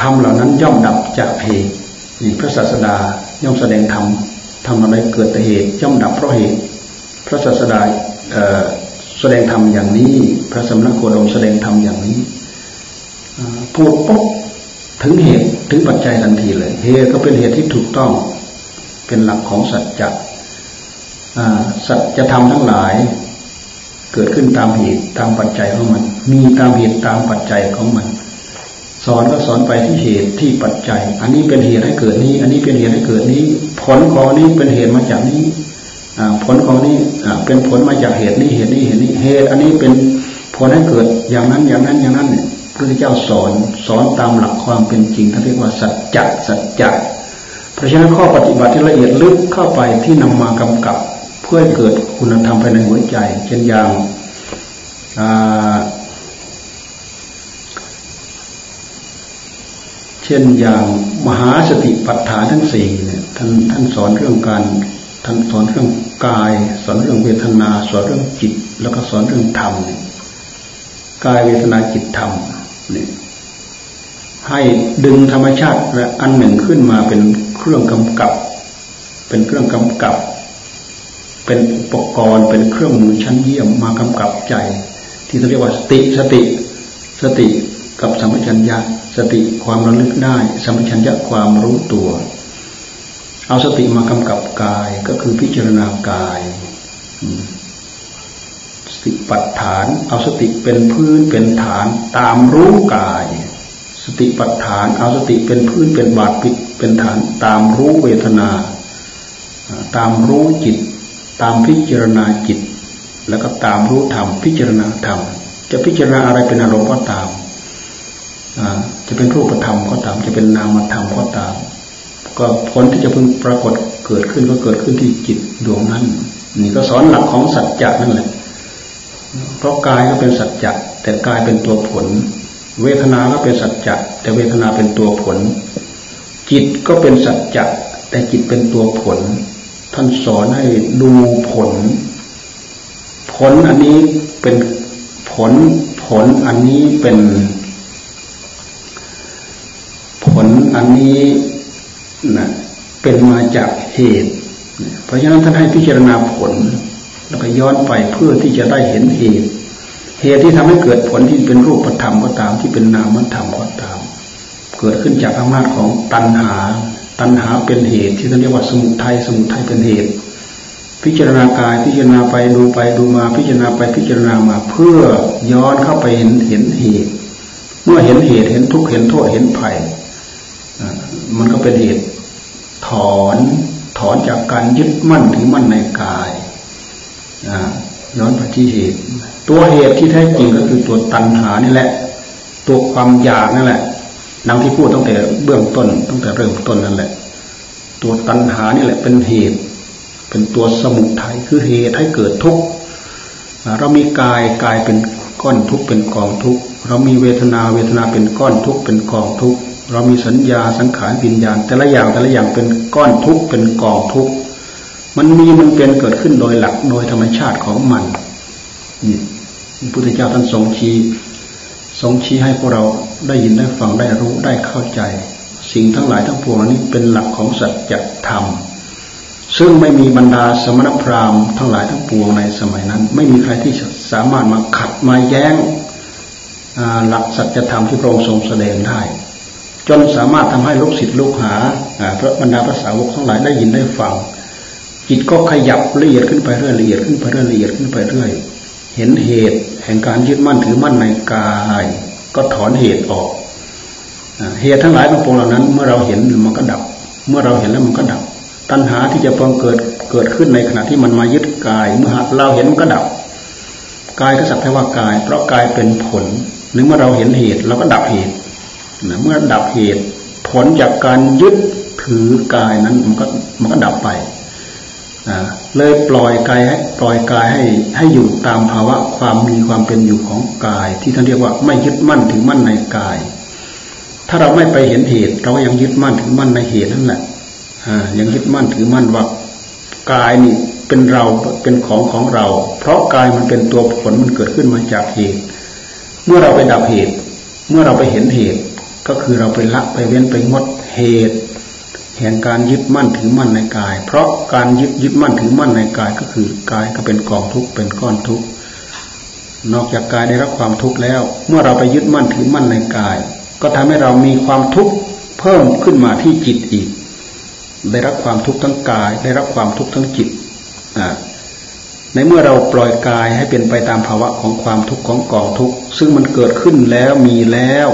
ธรรมเหล่านั้นย่อมดับจากเหตุพระศาสดาย่อมแสดงธรรมทำอะไรเกิดแต่เหตุย่อมดับเพราะเหตุ พระศาสดาแสดงธรรมอย่างนี้ พระสมณโคดมแสดงธรรมอย่างนี้พูดปุ๊บถึงเหตุถึงปัจจัยทันทีเลย เหตุก็เป็นเหตุที่ถูกต้อง เป็นหลักของสัจจะสัจธรรมทั้งหลาย เกิดขึ้นตามเหตุตามปัจจัยของมัน มีตามเหตุตามปัจจัยของมัน สอนก็สอนไปที่เหตุที่ปัจจัย อันนี้เป็นเหตุให้เกิดนี้ อันนี้เป็นเหตุให้เกิดนี้ ผลของนี้เป็นเหตุมาจากนี้ผลของนี้เป็นผลมาจากเหตุนี้เหตุนี้เหตุนี้เหตุ อันนี้เป็นผลให้เกิดอย่างนั้นอย่างนั้นอย่างนั้นเนี่ยพระเจ้าสอนสอนตามหลักความเป็นจริงท่านเรียกว่าสัจจะสัจจะเพราะฉะนั้นข้อปฏิบัติที่ละเอียดลึกเข้าไปที่นำมากำกับ พื่อเกิดคุณธรรมภายในหัวใจ เช่นอย่างเช่นอย่างมหาสติปัฏฐานทั้งสี่เนี่ยท่านท่านสอนเรื่องการท่านสอนเรื่องกาย สอนเรื่องเวทนา สอนเรื่องจิต แล้วก็สอนเรื่องธรรมกายเวทนาจิตธรรมเนี่ยให้ดึงธรรมชาติและอันหนึ่งขึ้นมาเป็นเครื่องกำกับ เป็นเครื่องกำกับ เป็นอุปกรณ์เป็นเครื่องมือชั้นเยี่ยมมากำกับใจ ที่เรียกว่าสติสติ สติกับสัมปชัญญะสติความระลึกได้สัมปชัญญะความรู้ตัว เอาสติมากำกับกายก็คือพิจารณากายสติปัฏฐาน เอาสติเป็นพื้นเป็นฐาน ตามรู้กาย สติปัฏฐาน เอาสติเป็นพื้นเป็นบาดปิดเป็นฐาน ตามรู้เวทนา ตามรู้จิต ตามพิจารณาจิต แล้วก็ตามรู้ธรรมพิจารณาธรรมจะพิจารณาอะไรเป็นอารมณ์ก็ตามจะเป็นรูปธรรมก็ตาม จะเป็นนามธรรมก็ตาม ก็ผลที่จะพึงปรากฏเกิดขึ้นก็เกิดขึ้นที่จิตดวงนั้น นี่ก็สอนหลักของสัจจะนั่นแหละ เพราะกายก็เป็นสัจจะแต่กายเป็นตัวผล เวทนาก็เป็นสัจจะแต่เวทนาเป็นตัวผล จิตก็เป็นสัจจะแต่จิตเป็นตัวผล ท่านสอนให้ดูผล ผลอันนี้เป็นผลผลอันนี้เป็น ผลอันนี้นะเป็นมาจากเหตุ เพราะฉะนั้นท่านให้พิจารณาผล แล้วก็ย้อนไปเพื่อที่จะได้เห็นเหตุ เหตุที่ทำให้เกิดผลที่เป็นรูปธรรมก็ตามที่เป็นนามธรรมก็ตาม เกิดขึ้นจากอำนาจของตัณหา ตัณหาเป็นเหตุ ที่ท่านเรียกว่าสมุทัยสมุทัยเป็นเหตุ พิจารณากายพิจารณาไปดูไปดูมาพิจารณาไปพิจารณามา เพื่อย้อนเข้าไปเห็นเห็นเหตุ เมื่อเห็นเหตุเห็นทุกข์เห็นโทษเห็นภัยมันก็เป็นเหตุ ถอนถอนจากการยึดมั่นถือมั่นในกายย้อนไปที่เหตุ ตัวเหตุที่แท้จริงก็คือตัวตัณหานี่แหละ ตัวความอยากนั่นแหละ ดังที่พูดตั้งแต่เบื้องต้น ตั้งแต่เริ่มต้นนั่นแหละ ตัวตัณหานี่แหละเป็นเหตุ เป็นตัวสมุทัยคือเหตุให้เกิดทุกข์เรามีกายกายเป็นก้อนทุกข์เป็นกองทุกข์เรามีเวทนาเวทนาเป็นก้อนทุกข์เป็นกองทุกข์เรามีสัญญาสังขารวิญญาณ แต่ละอย่างแต่ละอย่างเป็นก้อนทุกข์เป็นกองทุกข์มันมีมันเป็นเกิดขึ้นโดยหลักโดยธรรมชาติของมันนี่พระพุทธเจ้าท่านทรงชี้ทรงชี้ให้พวกเรา ได้ยินได้ฟังได้รู้ได้เข้าใจ สิ่งทั้งหลายทั้งปวงนี้เป็นหลักของสัจธรรม ซึ่งไม่มีบรรดาสมณพราหมณ์ทั้งหลายทั้งปวงในสมัยนั้น ไม่มีใครที่สามารถมาขัดมาแย้งหลักสัจธรรมที่พระองค์ทรงแสดงได้ จนสามารถทำให้ลูกศิษย์ลูกหาพระบรรดาภาษาวกทั้งหลายได้ยินได้ฟังจิตก็ขยับละเอียดขึ้นไปเรื่อยละเอียดขึ้นไปเรื่อยละเอียดขึ้นไปเรื่อย เห็นเหตุแห่งการยึดมั่นถือมั่นในกาย ก็ถอนเหตุออกเหตุทั้งหลายทั้งปวงเหล่านั้น เมื่อเราเห็นมันก็ดับ เมื่อเราเห็นแล้วมันก็ดับ ตัณหาที่จะเพิ่งเกิดเกิดขึ้นในขณะที่มันมายึดกาย เมื่อเราเห็นมันก็ดับกายก็สักแต่ว่ากาย เพราะกายเป็นผลหรือเมื่อเราเห็นเหตุเราก็ดับเหตุเมื่อดับเหตุ ผลจากการยึดถือกายนั้นมันก็มันก็ดับไป เลยปล่อยกายให้ปล่อยกายให้ให้อยู่ตามภาวะความมีความเป็นอยู่ของกาย ที่ท่านเรียกว่าไม่ยึดมั่นถึงมั่นในกาย ถ้าเราไม่ไปเห็นเหตุ เราก็ยังยึดมั่นถึงมั่นในเหตุนั่นแหละยังยึดมั่นถือมั่นว่ากายนี่เป็นเราเป็นของของเรา เพราะกายมันเป็นตัวผลมันเกิดขึ้นมาจากเหตุ เมื่อเราไปดับเหตุ เมื่อเราไปเห็นเหตุ ก็คือเราไปละไปเว้นไปงดเหตุ แห่งการยึดมั่นถือมั่นในกาย เพราะการยึดยึดมั่นถือมั่นในกายก็คือกายก็เป็นกองทุกข์เป็นก้อนทุกข์นอกจากกายได้รับความทุกข์แล้ว เมื่อเราไปยึดมั่นถือมั่นในกาย ก็ทำให้เรามีความทุกข์เพิ่มขึ้นมาที่จิตอีก ได้รับความทุกข์ทั้งกาย ได้รับความทุกข์ทั้งจิตในเมื่อเราปล่อยกายให้เป็นไปตามภาวะของความทุกข์ของกองทุกข์ซึ่งมันเกิดขึ้นแล้วมีแล้ว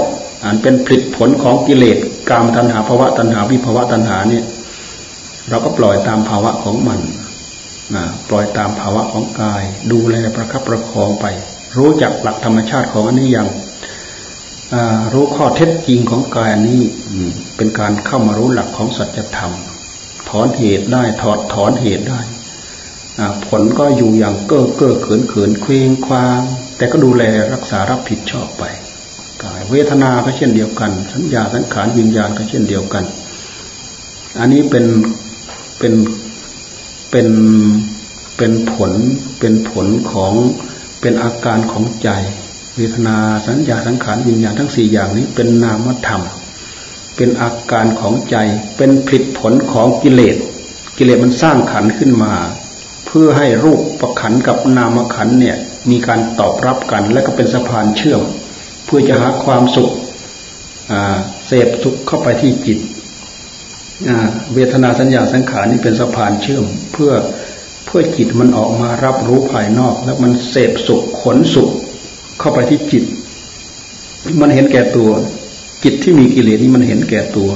อันเป็นผลิตผลของกิเลส กามตัณหาภาวะตัณหาวิภาวะตัณหาเนี่ย เราก็ปล่อยตามภาวะของมันนะปล่อยตามภาวะของกาย ดูแลประคับประคองไป รู้จักหลักธรรมชาติของอันนี้อย่างรู้ข้อเท็จจริงของกายอันนี้เป็นการเข้ามารู้หลักของสัจธรรม ถอนเหตุได้ถอดถอนเหตุได้ผลก็อยู่อย่างเก้อเก้อเขินเขินเคว้งคว้าง แต่ก็ดูแลรักษารับผิดชอบไป เวทนาก็เช่นเดียวกัน สัญญาสังขารวิญญาณก็เช่นเดียวกัน อันนี้เป็นเป็นเป็นเป็นผลเป็นผลของเป็นอาการของใจ เวทนาสัญญาสังขารวิญญาณทั้งสี่อย่างนี้เป็นนามธรรม เป็นอาการของใจ เป็นผลผลของกิเลส กิเลสมันสร้างขันขึ้นมา เพื่อให้รูปประขันกับนามขันเนี่ยมีการตอบรับกัน และก็เป็นสะพานเชื่อม เพื่อจะหาความสุขเสพสุขเข้าไปที่จิตเวทนาสัญญาสังขารนี่เป็นสะพานเชื่อม เพื่อเพื่อจิตมันออกมารับรู้ภายนอก แล้วมันเสพสุขขนสุขเข้าไปที่จิต มันเห็นแก่ตัว จิตที่มีกิเลสนี่มันเห็นแก่ตัว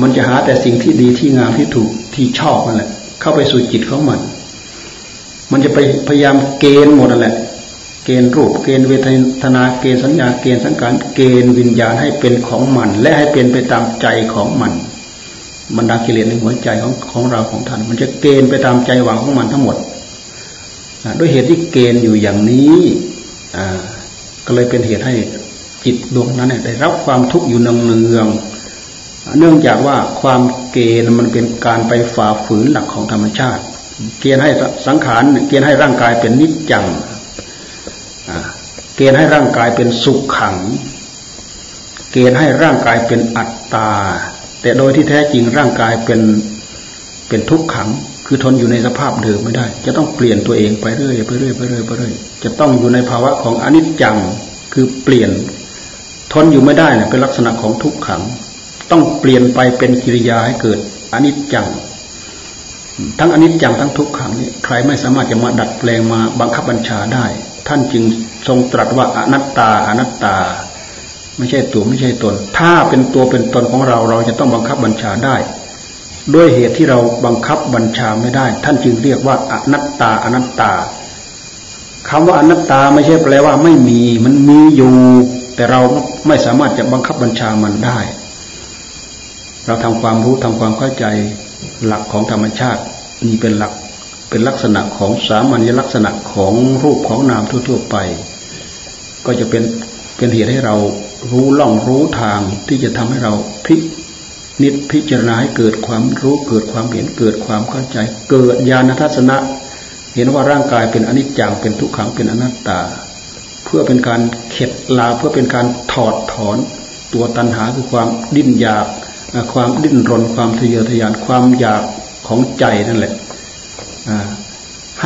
มันจะหาแต่สิ่งที่ดีที่งามที่ถูกที่ชอบนั่นแหละ เข้าไปสู่จิตของมัน มันจะไปพยายามเกณฑ์หมดนั่นแหละ เกณฑ์รูปเกณฑ์เวทนาเกณฑ์สัญญาเกณฑ์สังขารเกณฑ์วิญญาณให้เป็นของมัน และให้เป็นไปตามใจของมันบรรดากิเลสในหัวใจของของเราของท่าน มันจะเกณฑ์ไปตามใจหวังของมันทั้งหมดด้วยเหตุที่เกณฑ์อยู่อย่างนี้ก็เลยเป็นเหตุให้จิตดวงนั้นได้รับความทุกข์อยู่เนืองเนืองเนื่องจากว่าความเกณฑ์มันเป็นการไปฝ่าฝืนหลักของธรรมชาติ เกณฑ์ให้สังขารเกณฑ์ให้ร่างกายเป็นนิจจัง เกณฑ์ให้ร่างกายเป็นสุขขัง เกณฑ์ให้ร่างกายเป็นอัตตา แต่โดยที่แท้จริงร่างกายเป็นเป็นทุกขัง คือทนอยู่ในสภาพเดิมไม่ได้ จะต้องเปลี่ยนตัวเองไปเรื่อยไปเรื่อยไปเรื่อยไปเรื่อยจะต้องอยู่ในภาวะของอนิจจังคือเปลี่ยน ทนอยู่ไม่ได้เนี่ยเป็นลักษณะของทุกขัง ต้องเปลี่ยนไปเป็นกิริยาให้เกิดอนิจจังทั้งอนิจจังทั้งทุกขังนี่ใครไม่สามารถจะมาดัดแปลงมาบังคับบัญชาได้ ท่านจึง ทรงตรัสว่าอนัตตาอนัตตา ไม่ใช่ตัวไม่ใช่ตน ถ้าเป็นตัวเป็นตนของเราเราจะต้องบังคับบัญชาได้ ด้วยเหตุที่เราบังคับบัญชาไม่ได้ ท่านจึงเรียกว่าอนัตตาอนัตตาคำว่าอนัตตาไม่ใช่แปลว่าไม่มีมันมีอยู่ แต่เราไม่สามารถจะบังคับบัญชามันได้ เราทำความรู้ทำความเข้าใจหลักของธรรมชาตินี่เป็นหลักเป็นลักษณะของสามัญลักษณะของรูปของนามทั่ว ๆ ไป ก็จะเป็นเป็นเหตุให้เรารู้ล่องรู้ทางที่จะทำให้เราพินิจพิจารณาให้เกิดความรู้เกิดความเห็นเกิดความเข้าใจ เกิดญาณทัศนะ เห็นว่าร่างกายเป็นอนิจจังเป็นทุกขังเป็นอนัตตา เพื่อเป็นการเข็ดลาเพื่อเป็นการถอดถอน ตัวตัณหาคือความดิ้นอยาก ความดิ้นรนความทะเยอทะยานความอยากของใจนั่นแหละ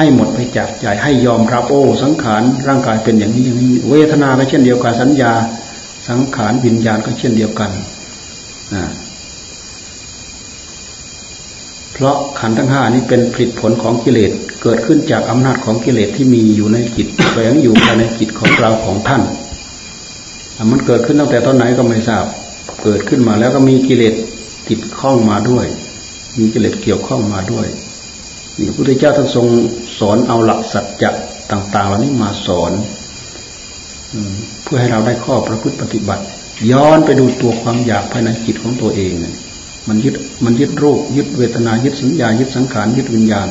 ให้หมดไปจากใจให้ยอมรับโอ้สังขารร่างกายเป็นอย่างนี้อย่างนี้เวทนาก็เช่นเดียวกันสัญญา สังขารวิญญาณก็เช่นเดียวกันเพราะขันธ์ทั้งห้านี้เป็นผลผลของกิเลสเกิดขึ้นจากอำนาจของกิเลสที่มีอยู่ในจิตแฝงอยู่ภายในจิตของเราของท่านมันเกิดขึ้นตั้งแต่ตอนไหนก็ไม่ทราบ เกิดขึ้นมาแล้วก็มีกิเลสติดข้องมาด้วย มีกิเลสเกี่ยวข้องมาด้วย นี่พระพุทธเจ้าท่านทรงสอนเอาหลักสัจจะต่าง ๆ เหล่านี้มาสอนเพื่อให้เราได้ข้อประพฤติปฏิบัติ ย้อนไปดูตัวความอยากภายในจิตของตัวเองมันยึดมันยึดรูปยึดเวทนายึดสัญญายึดสังขารยึดวิญญาณ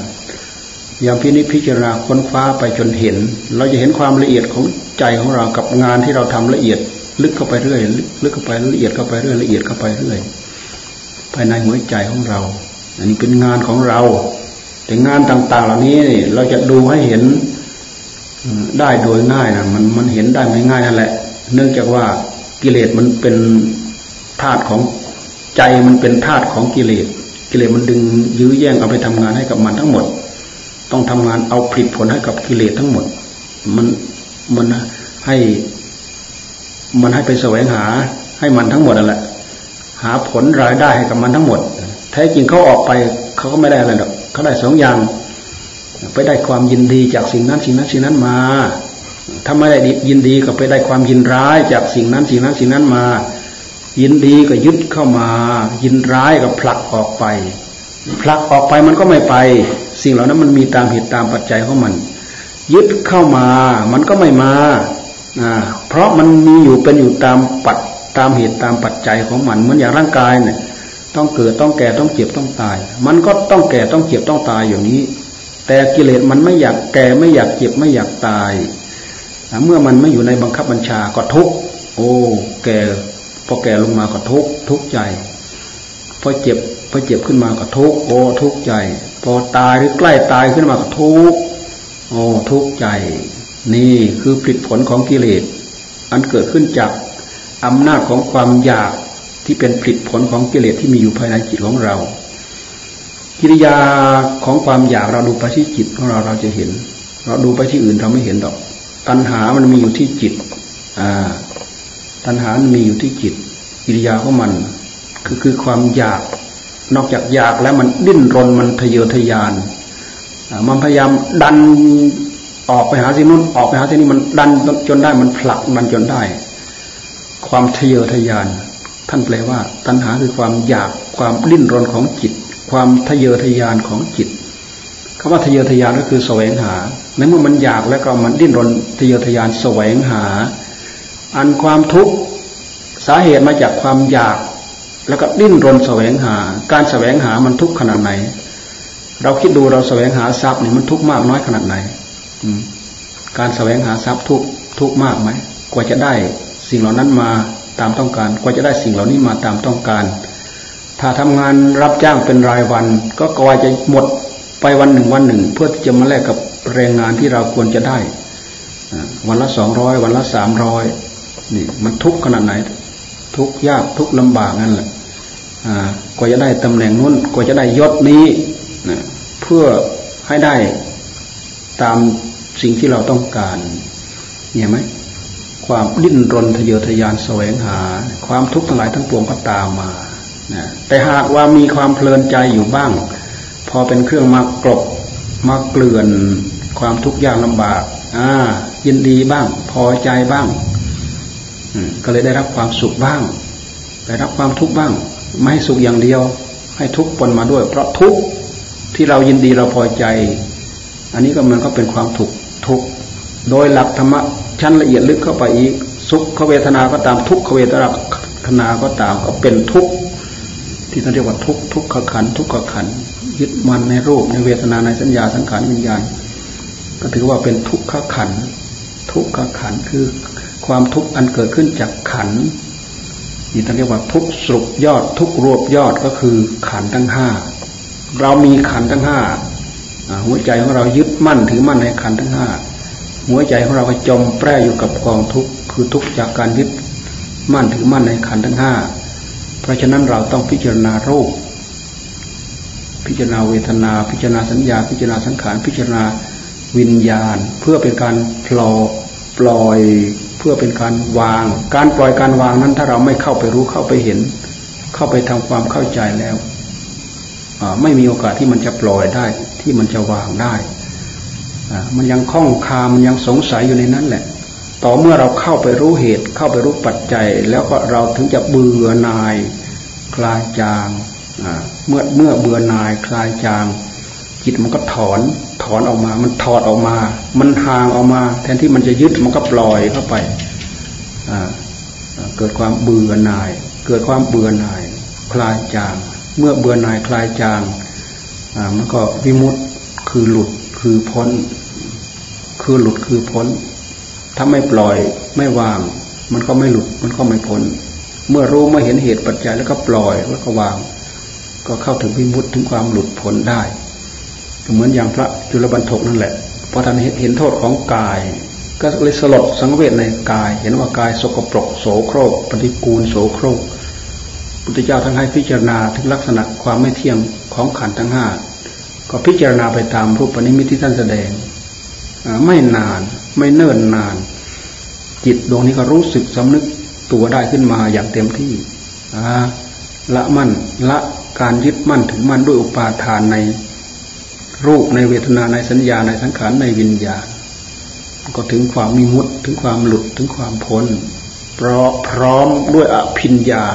อย่างพินิจพิจารณาค้นคว้าไปจนเห็น เราจะเห็นความละเอียดของใจของเรากับงานที่เราทำละเอียด ลึกเข้าไปเรื่อยลึกเข้าไปละเอียดเข้าไปเรื่อยละเอียดเข้าไปเรื่อยภายในหัวใจของเรา อันนี้เป็นงานของเรา แต่งานต่าง ๆ เหล่านี้เราจะดูให้เห็นได้โดยง่ายนะมันมันเห็นได้ไม่ง่ายนั่นแหละ เนื่องจากว่ากิเลสมันเป็นธาตุของใจมันเป็นธาตุของกิเลสกิเลสมันดึงยื้อแย่งเอาไปทำงานให้กับมันทั้งหมด ต้องทำงานเอาผลิตผลให้กับกิเลสทั้งหมด มันมันให้ มันให้ไปแสวงหาให้มันทั้งหมดนั่นแหละ หาผลรายได้ให้กับมันทั้งหมดแท้จริงเขาออกไปเขาก็ไม่ได้อะไรหรอก เขาได้สองอย่าง ไปได้ความยินดีจากสิ่งนั้นสิ่งนั้นสิ่งนั้นมา ถ้าไม่ได้ยินดีก็ไปได้ความยินร้ายจากสิ่งนั้นสิ่งนั้นสิ่งนั้นมา ยินดีก็ยึดเข้ามา ยินร้ายก็ผลักออกไป ผลักออกไปมันก็ไม่ไป สิ่งเหล่านั้นมันมีตามเหตุตามปัจจัยของมัน ยึดเข้ามา มันก็ไม่มาอ่าเพราะมันมีอยู่เป็นอยู่ตามปัจตามเหตุตามปัจจัยของมันเหมือนอย่างร่างกายเนี่ย ต้องเกิดต้องแก่ต้องเจ็บต้องตาย มันก็ต้องแก่ต้องเจ็บต้องตายอย่างนี้ แต่กิเลสมันไม่อยากแก่ไม่อยากเจ็บไม่อยากตาย เมื่อมันไม่อยู่ในบังคับบัญชาก็ทุกโอ้แก่พอแก่ลงมาก็ทุกทุกใจพอเจ็บพอเจ็บขึ้นมาก็ทุกโอ้ทุกใจ พอตายหรือใกล้ตายขึ้นมาก็ทุกโอ้ทุกใจ นี่คือผลผลของกิเลสอันเกิดขึ้นจากอำนาจของความอยาก ที่เป็นผลผลของกิเลสที่มีอยู่ภายในจิตของเรา กิริยาของความอยากเราดูไปที่จิตของเราเราจะเห็น เราดูไปที่อื่นเราไม่เห็นดอก ตัณหามันมีอยู่ที่จิต อ่า ตัณหามันมีอยู่ที่จิต กิริยาของมันคือคือความอยาก นอกจากอยากแล้วมันดิ้นรนมันทะเยอทะยาน มันพยายามดันออกไปหาสิ่งนู้นออกไปหาสิ่งนี้มันดันจนได้มันผลักมันจนได้ ความทะเยอทะยาน ท่านแปลว่า ตัณหาคือความอยากความดิ้นรนของจิต ความทะเยอทะยานของจิตคำว่าทะเยอทะยานก็คือแสวงหาในเมื่อมันอยากแล้วก็มันดิ้นรนทะเยอทะยานแสวงหา อันความทุกข์สาเหตุมาจากความอยาก แล้วก็ดิ้นรนแสวงหา การแสวงหามันทุกข์ขนาดไหน เราคิดดูเราแสวงหาทรัพย์นี่มันทุกข์มากน้อยขนาดไหนการแสวงหาทรัพย์ทุกทุกมากไหมกว่าจะได้สิ่งเหล่านั้นมา ตามต้องการกว่าจะได้สิ่งเหล่านี้มาตามต้องการ ถ้าทำงานรับจ้างเป็นรายวัน ก็กว่าจะหมดไปวันหนึ่งวันหนึ่ง เพื่อที่จะมาแลกกับแรงงานที่เราควรจะได้วันละสองร้อยวันละสามร้อยนี่มันทุกข์ขนาดไหน ทุกข์ยากทุกข์ลำบากนั่นแหละกว่าจะได้ตำแหน่งนู้นกว่าจะได้ยศนี้เพื่อให้ได้ตามสิ่งที่เราต้องการเนี่ยไหม ความดิ้นรนทะเยอทะยานแสวงหา ความทุกข์ทั้งหลายทั้งปวงก็ตามมาแต่หากว่ามีความเพลินใจอยู่บ้าง พอเป็นเครื่องมากรบมาเกลื่อนความทุกข์ยากลำบากอ่ายินดีบ้าง พอใจบ้างก็เลยได้รับความสุขบ้าง ได้รับความทุกข์บ้าง ไม่ให้สุขอย่างเดียว ให้ทุกข์ปนมาด้วย เพราะทุกข์ที่เรายินดีเราพอใจ อันนี้ก็มันก็เป็นความถูกทุกข์โดยหลักธรรมะ ชั้นละเอียดลึกเข้าไปอีกสุขเวทนาก็ตามทุกขเวทนาก็ตามก็เป็นทุกข์ที่ท่านเรียกว่าทุกทุกขขันทุกขขันยึดมันในรูปในเวทนาในสัญญาสังขารวิญญาณ ก็ถือว่าเป็นทุกขขันทุกขขันคือความทุกข์อันเกิดขึ้นจากขันนี่ท่านเรียกว่าทุกสรุปยอดทุกรวบยอดก็คือขันทั้งห้าเรามีขันทั้งห้าหัวใจของเรายึดมั่นถือมั่นในขันทั้งห้า หัวใจของเราก็จมแปรอยู่กับกองทุกข์คือทุกข์จากการยึดมั่นถือมั่นในขันทั้งห้าเพราะฉะนั้นเราต้องพิจารณารูป พิจารณาเวทนา พิจารณาสัญญา พิจารณาสังขาร พิจารณาวิญญาณ เพื่อเป็นการปล่อยปล่อยเพื่อเป็นการวาง การปล่อยการวางนั้น ถ้าเราไม่เข้าไปรู้เข้าไปเห็น เข้าไปทำความเข้าใจแล้วไม่มีโอกาสที่มันจะปล่อยได้ที่มันจะวางได้ มันยังคล้องคามันยังสงสัยอยู่ในนั้นแหละ ต่อเมื่อเราเข้าไปรู้เหตุ เข้าไปรู้ปัจจัย แล้วก็เราถึงจะเบื่อนาย คลายจางเมื่อเมื่อเบื่อนายคลายจาง จิตมันก็ถอนถอนออกมา มันถอดออกมา มันห่างออกมา แทนที่มันจะยึดมันก็ปล่อยเข้าไปเกิดความเบื่อหน่าย เกิดความเบื่อหน่าย คลายจาง เมื่อเบื่อหน่ายคลายจางมันก็วิมุตต์คือหลุดคือพ้น คือหลุดคือพ้น ถ้าไม่ปล่อยไม่วาง มันก็ไม่หลุดมันก็ไม่พ้น เมื่อรู้ไม่เห็นเหตุปัจจัยแล้วก็ปล่อยแล้วก็วาง ก็เข้าถึงวิมุตถึงความหลุดพ้นได้เหมือนอย่างพระจุลบรรทกนั่นแหละพอท่านเห็นโทษของกาย ก็เลยสลดสังเวชในกาย เห็นว่ากายสกปรกโสโครกปฏิกูลโสโครกพุทธเจ้าทั้งให้พิจารณาถึงลักษณะความไม่เที่ยงของขันธ์ทั้งห้าก็พิจารณาไปตามรูปนิมิตที่ท่านแสดง ไม่นาน ไม่เนิ่นนาน จิตดวงนี้ก็รู้สึกสำนึกตัวได้ขึ้นมาอย่างเต็มที่ละมั่นละการยึดมั่นถึงมั่นด้วยอุปาทานในรูปในเวทนาในสัญญาในสังขารในวิญญาณ ก็ถึงความมีมุดถึงความหลุดถึงความพ้นเพราะพร้อมด้วยอภิญญา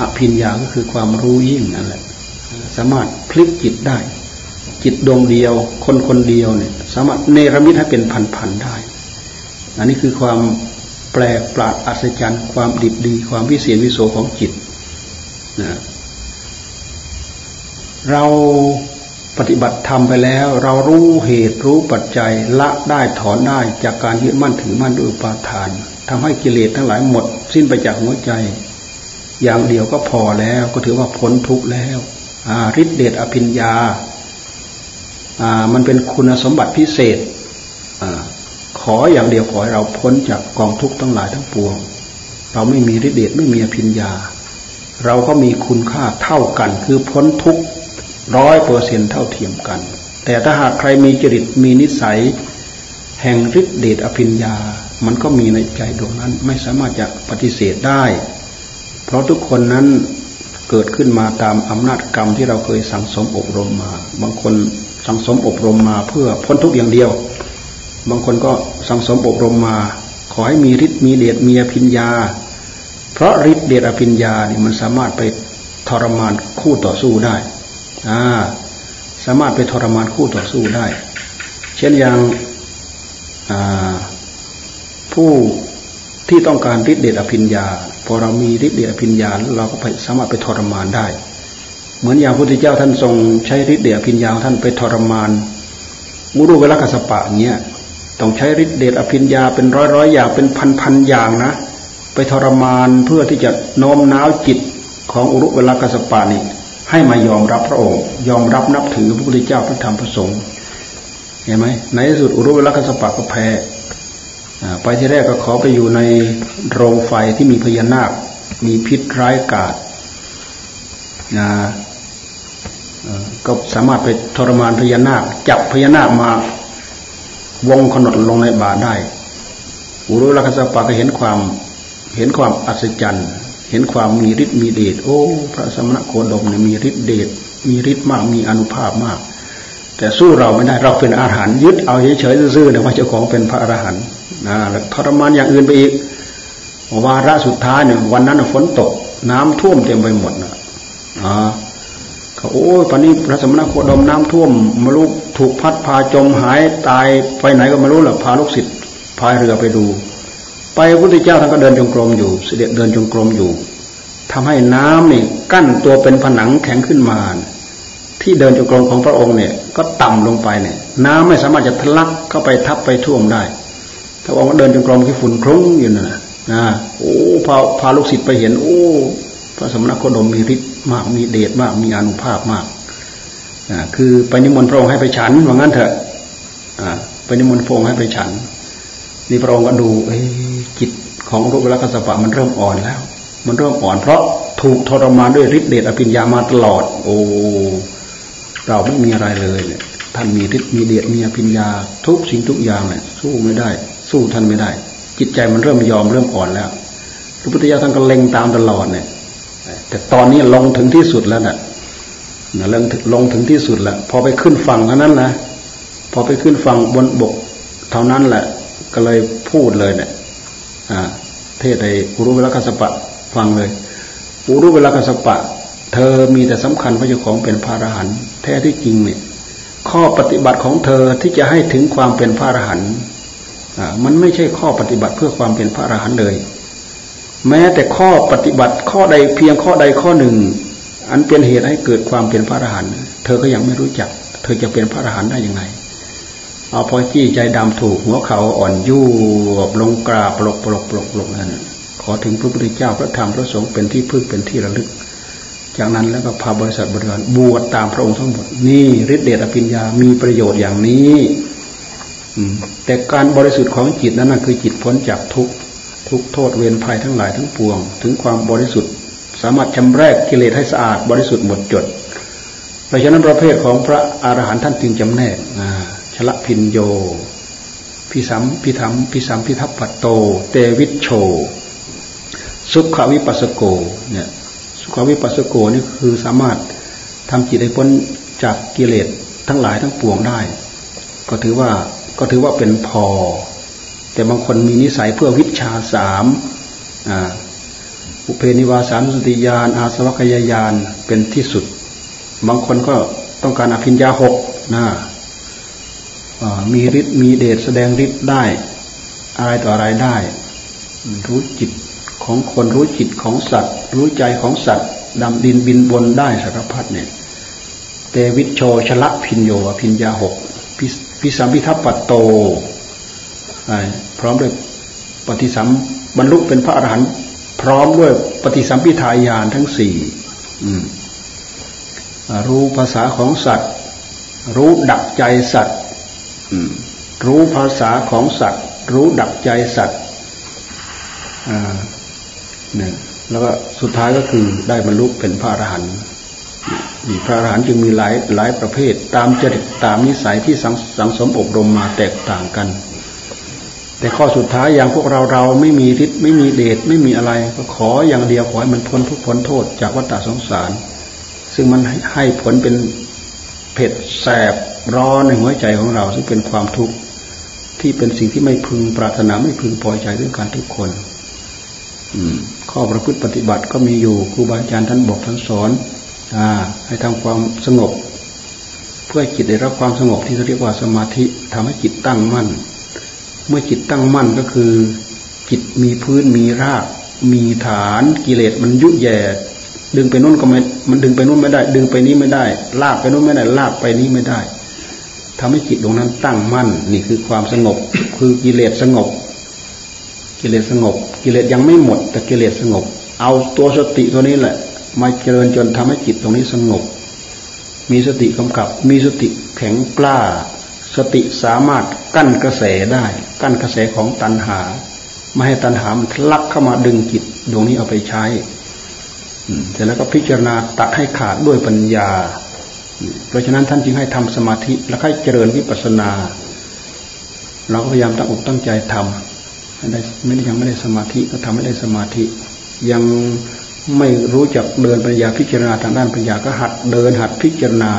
อภิญญาก็คือความรู้ยิ่งนั่นแหละ สามารถพลิกจิตได้ จิตดวงเดียว คนคนเดียวเนี่ย สามารถเนรมิตให้เป็นพันๆได้ อันนี้คือความแปลกปราดอัศจรรย์ ความดิบดี ความวิเศษวิโสของจิตนะเราปฏิบัติธรรมไปแล้ว เรารู้เหตุรู้ปัจจัยละได้ถอนได้จากการยึดมั่นถือมั่นด้วยปาทานทำให้กิเลสทั้งหลายหมด สิ้นไปจากหัวใจ อย่างเดียวก็พอแล้วก็ถือว่าพ้นทุกข์แล้วฤทธิเดชอภิญญา มันเป็นคุณสมบัติพิเศษอขออย่างเดียวขอให้เราพ้นจากกองทุกข์ทั้งหลายทั้งปวง เราไม่มีฤทธิเดชไม่มีอภิญญา เราก็มีคุณค่าเท่ากัน คือพ้นทุกข์ร้อยเปอร์เซ็นเท่าเทียมกัน แต่ถ้าหากใครมีจริตมีนิสัย แห่งฤทธิเดชอภิญญา มันก็มีในใจดวงนั้น ไม่สามารถจะปฏิเสธได้ เพราะทุกคนนั้นเกิดขึ้นมาตามอำนาจกรรมที่เราเคยสั่งสมอบรมมา บางคน สังสมอบรมมาเพื่อพ้นทุกอย่างเดียว บางคนก็สังสมอบรมมา ขอให้มีฤทธิ์มีเดชมีอภิญญา เพราะฤทธิ์เดชอภิญญาเนี่ยมันสามารถไปทรมานคู่ต่อสู้ได้อ่าสามารถไปทรมานคู่ต่อสู้ได้ เช่นอย่างผู้ที่ต้องการฤทธิ์เดชอภิญญา พอเรามีฤทธิ์เดชอภิญญาเราก็ไปสามารถไปทรมานได้ เหมือนอย่างพระพุทธเจ้าท่านทรงใช้ฤทธิเดชอภิญญาท่านไปทรมาน มุรุเวลกัสปะเนี้ยต้องใช้ฤทธิเดชอภิญญาเป็นร้อยร้อยอย่างเป็นพันพันอย่างนะ ไปทรมานเพื่อที่จะโน้มน้าวจิตของอุรุเวลกัสปะนี่ให้มายอมรับพระองค์ ยอมรับนับถือพระพุทธเจ้าพระธรรมพระสงฆ์เห็นไหมในที่สุดอุรุเวลกัสปะก็แพ้ไปที่แรกก็ขอไปอยู่ในโรงไฟที่มีพญานาค มีพิษร้ายกาศนะ ก็สามารถไปทรมานพญานาค จับพญานาคมาวงขนดลงในบาได้อุรุลักษปะก็เห็นความเห็นความอัศจรรย์ เห็นความมีฤทธิ์มีเดชโอ้ พระสมณโคดมเนี่ยมีฤทธิ์เดชมีฤทธิ์มากมีอนุภาพมาก แต่สู้เราไม่ได้เราเป็นอาหารยึดเอาเฉยๆซื่อๆเนี่ยว่าเจ้าของเป็นพระอรหันต์นะแล้วทรมานอย่างอื่นไปอีกวาระสุดท้ายเนี่ยวันนั้นฝนตกน้ำท่วมเต็มไปหมดนะอ่า เขาโอ้ยตอนนี้พระสมณโคดมน้ำท่วมมาลูกถูกพัดพาจมหายตายไปไหนก็ไม่รู้หรอกพาลูกศิษย์พายเรือไปดู ไปพระพุทธเจ้าท่านก็เดินจงกรมอยู่ เสด็จเดินจงกรมอยู่ทำให้น้ำนี่กั้นตัวเป็นผนังแข็งขึ้นมา ที่เดินจงกรมของพระองค์เนี่ย ก็ต่ำลงไปเนี่ย น้ำไม่สามารถจะทะลักเข้าไปทับไปท่วมได้ถ้าองค์เดินจงกรมที่ฝุ่นคลุ้งอยู่น่ะนะโอ้พาพาลูกศิษย์ไปเห็น โอ้ พระสมณโคดมมีฤทธิ์มากมีเดชมากมีอนุภาพมากคือไปนิมนต์พระองค์ให้ไปฉันว่างั้นเถอะไปนิมนต์พระองค์ให้ไปฉันนี่พระองค์ก็ดูจิตของรูปลักษณะมันเริ่มอ่อนแล้ว มันเริ่มอ่อนเพราะถูกทรมานด้วยฤทธิ์เดชอภิญญามาตลอด โอ้เราไม่มีอะไรเลยเนี่ยท่านมีฤทธิ์มีเดชมีอภิญญา ทุกสิ่งทุกอย่างเนี่ยสู้ไม่ได้ สู้ท่านไม่ได้ จิตใจมันเริ่มยอมเริ่มอ่อนแล้วพระพุทธเจ้าท่านก็เล็งตามตลอดเนี่ย แต่ตอนนี้ลงถึงที่สุดแล้วนะ่ะลงลงถึงที่สุดแล้วพอไปขึ้นฝั่งเท่านั้นนะพอไปขึ้นฝั่งบนบก เท่านั้นแหละ ก็เลยพูดเลยเนี่ยเทศในอุรุเวลกัสปะฟังเลยอุรุเวลกัสปะ เธอมีแต่สำคัญพระเจ้าของเป็นพระอรหันต์แท้ที่จริงเนี่ย ข้อปฏิบัติของเธอที่จะให้ถึงความเป็นพระอรหันต์มันไม่ใช่ข้อปฏิบัติเพื่อความเป็นพระอรหันต์เลย แม้แต่ข้อปฏิบัติข้อใดเพียงข้อใดข้อหนึ่ง อันเป็นเหตุให้เกิดความเป็นพระอรหันต์เธอก็ยังไม่รู้จัก เธอจะเป็นพระอรหันต์ได้ยังไงเอาพอจี้ใจดำถูกหัวเขาอ่อนยู่ลงกราปลกปลกปลกปลกนั่นขอถึงพระพุทธเจ้าพระธรรมพระสงฆ์เป็นที่พึ่งเป็นที่ระลึก จากนั้นแล้วก็พาบริษัทบริวารบวชตามพระองค์ทั้งหมดนี่ฤทธิเดชอภิญญามีประโยชน์อย่างนี้แต่การบริสุทธิ์ของจิตนั้นคือจิตพ้นจากทุกข์ ทุกโทษเวรภัยทั้งหลายทั้งปวง ถึงความบริสุทธิ์ สามารถชำแรกกิเลสให้สะอาดบริสุทธิ์หมดจด เพราะฉะนั้นประเภทของพระอรหันต์ท่านจึงจำแนกชละพินโยพิสัมพิธรรมพิสัมพิทัพปโต เตวิชโช สุขวิปัสสโกเนี่ยสุขวิปัสสโกนี่คือสามารถทำจิตให้พ้นจากกิเลสทั้งหลายทั้งปวงได้ ก็ถือว่าก็ถือว่าเป็นพอ แต่บางคนมีนิสัยเพื่อวิชาสามอุเพนิวาสานุสติญาณอาสวัคยายานเป็นที่สุด บางคนก็ต้องการอภิญญาหกนะมีฤทธิ์มีเดชแสดงฤทธิ์ได้ อะไรต่ออะไรได้ รู้จิตของคนรู้จิตของสัตว์ รู้ใจของสัตว์ดำดินบินบนได้สารพัดเนี่ยเตวิชโชชละพินโยอภิญญาหกพิสัมพิทัปปโต พร้อมด้วยปฏิสัมบรรลุเป็นพระอรหันต์พร้อมด้วยปฏิสัมพิทายานทั้งสี่รู้ภาษาของสัตว์ รู้ดักใจสัตว์รู้ภาษาของสัตว์ รู้ดักใจสัตว์เนี่ยแล้วก็สุดท้ายก็คือได้บรรลุเป็นพระอรหันต์พระอรหันต์จึงมีหลายหลายประเภท ตามจริตตามนิสัยที่สังสมอบรมมาแตกต่างกัน แต่ข้อสุดท้ายอย่างพวกเราเราไม่มีทธิ์ไม่มีเดชไม่มีอะไร ก็ขออย่างเดียวขอให้มันพ้นทุกพ้นโทษจากวัฏสงสาร ซึ่งมันให้ผลเป็นเผ็ดแสบร้อนในหัวใจของเรา ซึ่งเป็นความทุกข์ที่เป็นสิ่งที่ไม่พึงปรารถนาไม่พึงพอใจด้วยการทุกคน อืม ข้อประพฤติปฏิบัติก็มีอยู่ครูบาอาจารย์ท่านบอกท่านสอน อ่า ให้ทำความสงบ เพื่อจิตได้รับความสงบที่เรียกว่าสมาธิทำให้จิตตั้งมั่น เมื่อจิตตั้งมั่นก็คือ จิตมีพื้นมีราก มีฐานกิเลสมันยุแย่ดึงไปนู้นก็ไม่มันดึงไปนู้นไม่ได้ ดึงไปนี้ไม่ได้ ลากไปนู้นไม่ได้ ลากไปนี้ไม่ได้ทำให้จิตตรงนั้นตั้งมั่น นี่คือความสงบ คือกิเลสสงบ กิเลสสงบ กิเลสยังไม่หมด แต่กิเลสสงบ เอาตัวสติตัวนี้แหละ มาเจริญจนทำให้จิตตรงนี้สงบ มีสติกำกับ มีสติแข็งกล้า สติสามารถกั้นกระแสได้ กั้นกระแสของตัณหา ไม่ให้ตัณหามันทะลักเข้ามาดึงจิตดวงนี้เอาไปใช้เสร็จแล้วก็พิจารณาตัดให้ขาดด้วยปัญญา เพราะฉะนั้นท่านจึงให้ทำสมาธิแล้วให้เจริญวิปัสสนา เราก็พยายามตั้งอกตั้งใจทำไม่ได้ไม่ได้ยังไม่ได้สมาธิก็ทำไม่ได้สมาธิ ยังไม่รู้จักเดินปัญญาพิจารณาทางด้านปัญญาก็หัดเดินหัดพิจารณา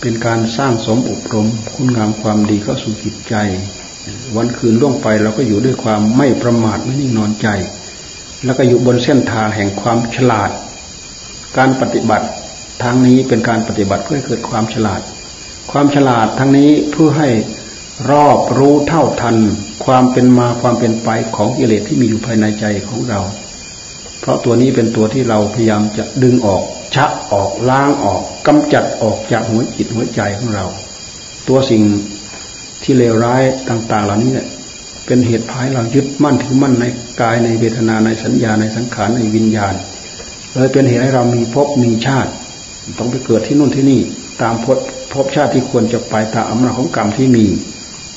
เป็นการสร้างสมอบรม คุณงามความดีเข้าสู่จิตใจ วันคืนล่วงไปเราก็อยู่ด้วยความไม่ประมาทไม่นิ่งนอนใจ แล้วก็อยู่บนเส้นทางแห่งความฉลาด การปฏิบัติทั้งนี้เป็นการปฏิบัติเพื่อเกิดความฉลาด ความฉลาดทั้งนี้เพื่อให้รอบรู้เท่าทัน ความเป็นมาความเป็นไปของกิเลสที่มีอยู่ภายในใจของเรา เพราะตัวนี้เป็นตัวที่เราพยายามจะดึงออกชักออกล้างออกกำจัดออกจากหัวจิตหัวใจของเรา ตัวสิ่ง ที่เลวร้ายต่าง ๆ เหล่านี้เนี่ยเป็นเหตุพายเรายึดมั่นถือมั่นในกายในเวทนาในสัญญาในสังขารในวิญญาณเลยเป็นเหตุให้เรามีภพมีชาติ ต้องไปเกิดที่นู่นที่นี่ ตามภพภพชาติที่ควรจะไปตามอำนาจของกรรมที่มี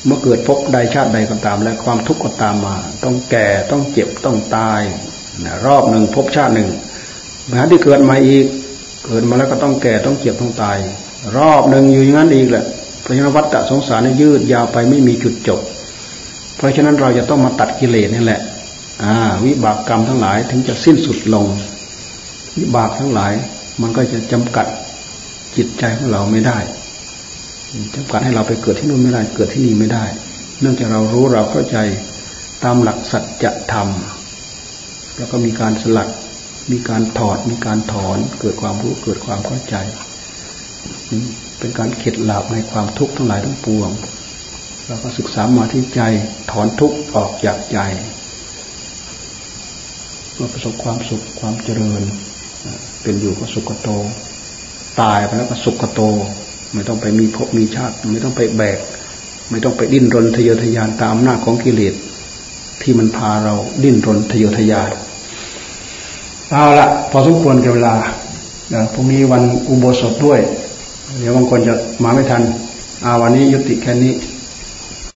เมื่อเกิดภพใดชาติใดก็ตาม และความทุกข์ก็ตามมา ต้องแก่ต้องเจ็บต้องตายนะรอบหนึ่งภพชาติหนึ่งมาที่เกิดมาอีก เกิดมาแล้วก็ต้องแก่ต้องเจ็บต้องตาย รอบหนึ่งอยู่อย่างนั้นอีกแหละ ราะฉะนั้นวัฏฏะสงสารนี่ยืดยาวไปไม่มีจุดจบ เพราะฉะนั้นเราจะต้องมาตัดกิเลสนี่แหละอ่าวิบากกรรมทั้งหลายถึงจะสิ้นสุดลง วิบากทั้งหลายมันก็จะจำกัดจิตใจของเราไม่ได้จำกัดให้เราไปเกิดที่นู่นไม่ได้เกิดที่นี่ไม่ได้ เนื่องจากเรารู้เราเข้าใจตามหลักสัจธรรม แล้วก็มีการสลัดมีการถอดมีการถอนเกิดความรู้เกิดความเข้าใจ เป็นการเข็ดหลาบในความทุกข์ทั้งหลายทั้งปวง เราก็ศึกษามาที่ใจถอนทุกข์ออกจากใจมาประสบความสุขความเจริญ เป็นอยู่ก็สุขโต ตายไปแล้วก็สุขโต ไม่ต้องไปมีภพมีชาติ ไม่ต้องไปแบก ไม่ต้องไปดิ้นรนทะเยอทะยานตามหน้าของกิเลสที่มันพาเราดิ้นรนทะเยอทะยานเอาละพอสมควรกับเวลาพรุ่งนี้วันอุโบสถด้วย เดี๋ยวบางคนจะมาไม่ทันอาวันนี้ยุติแค่นี้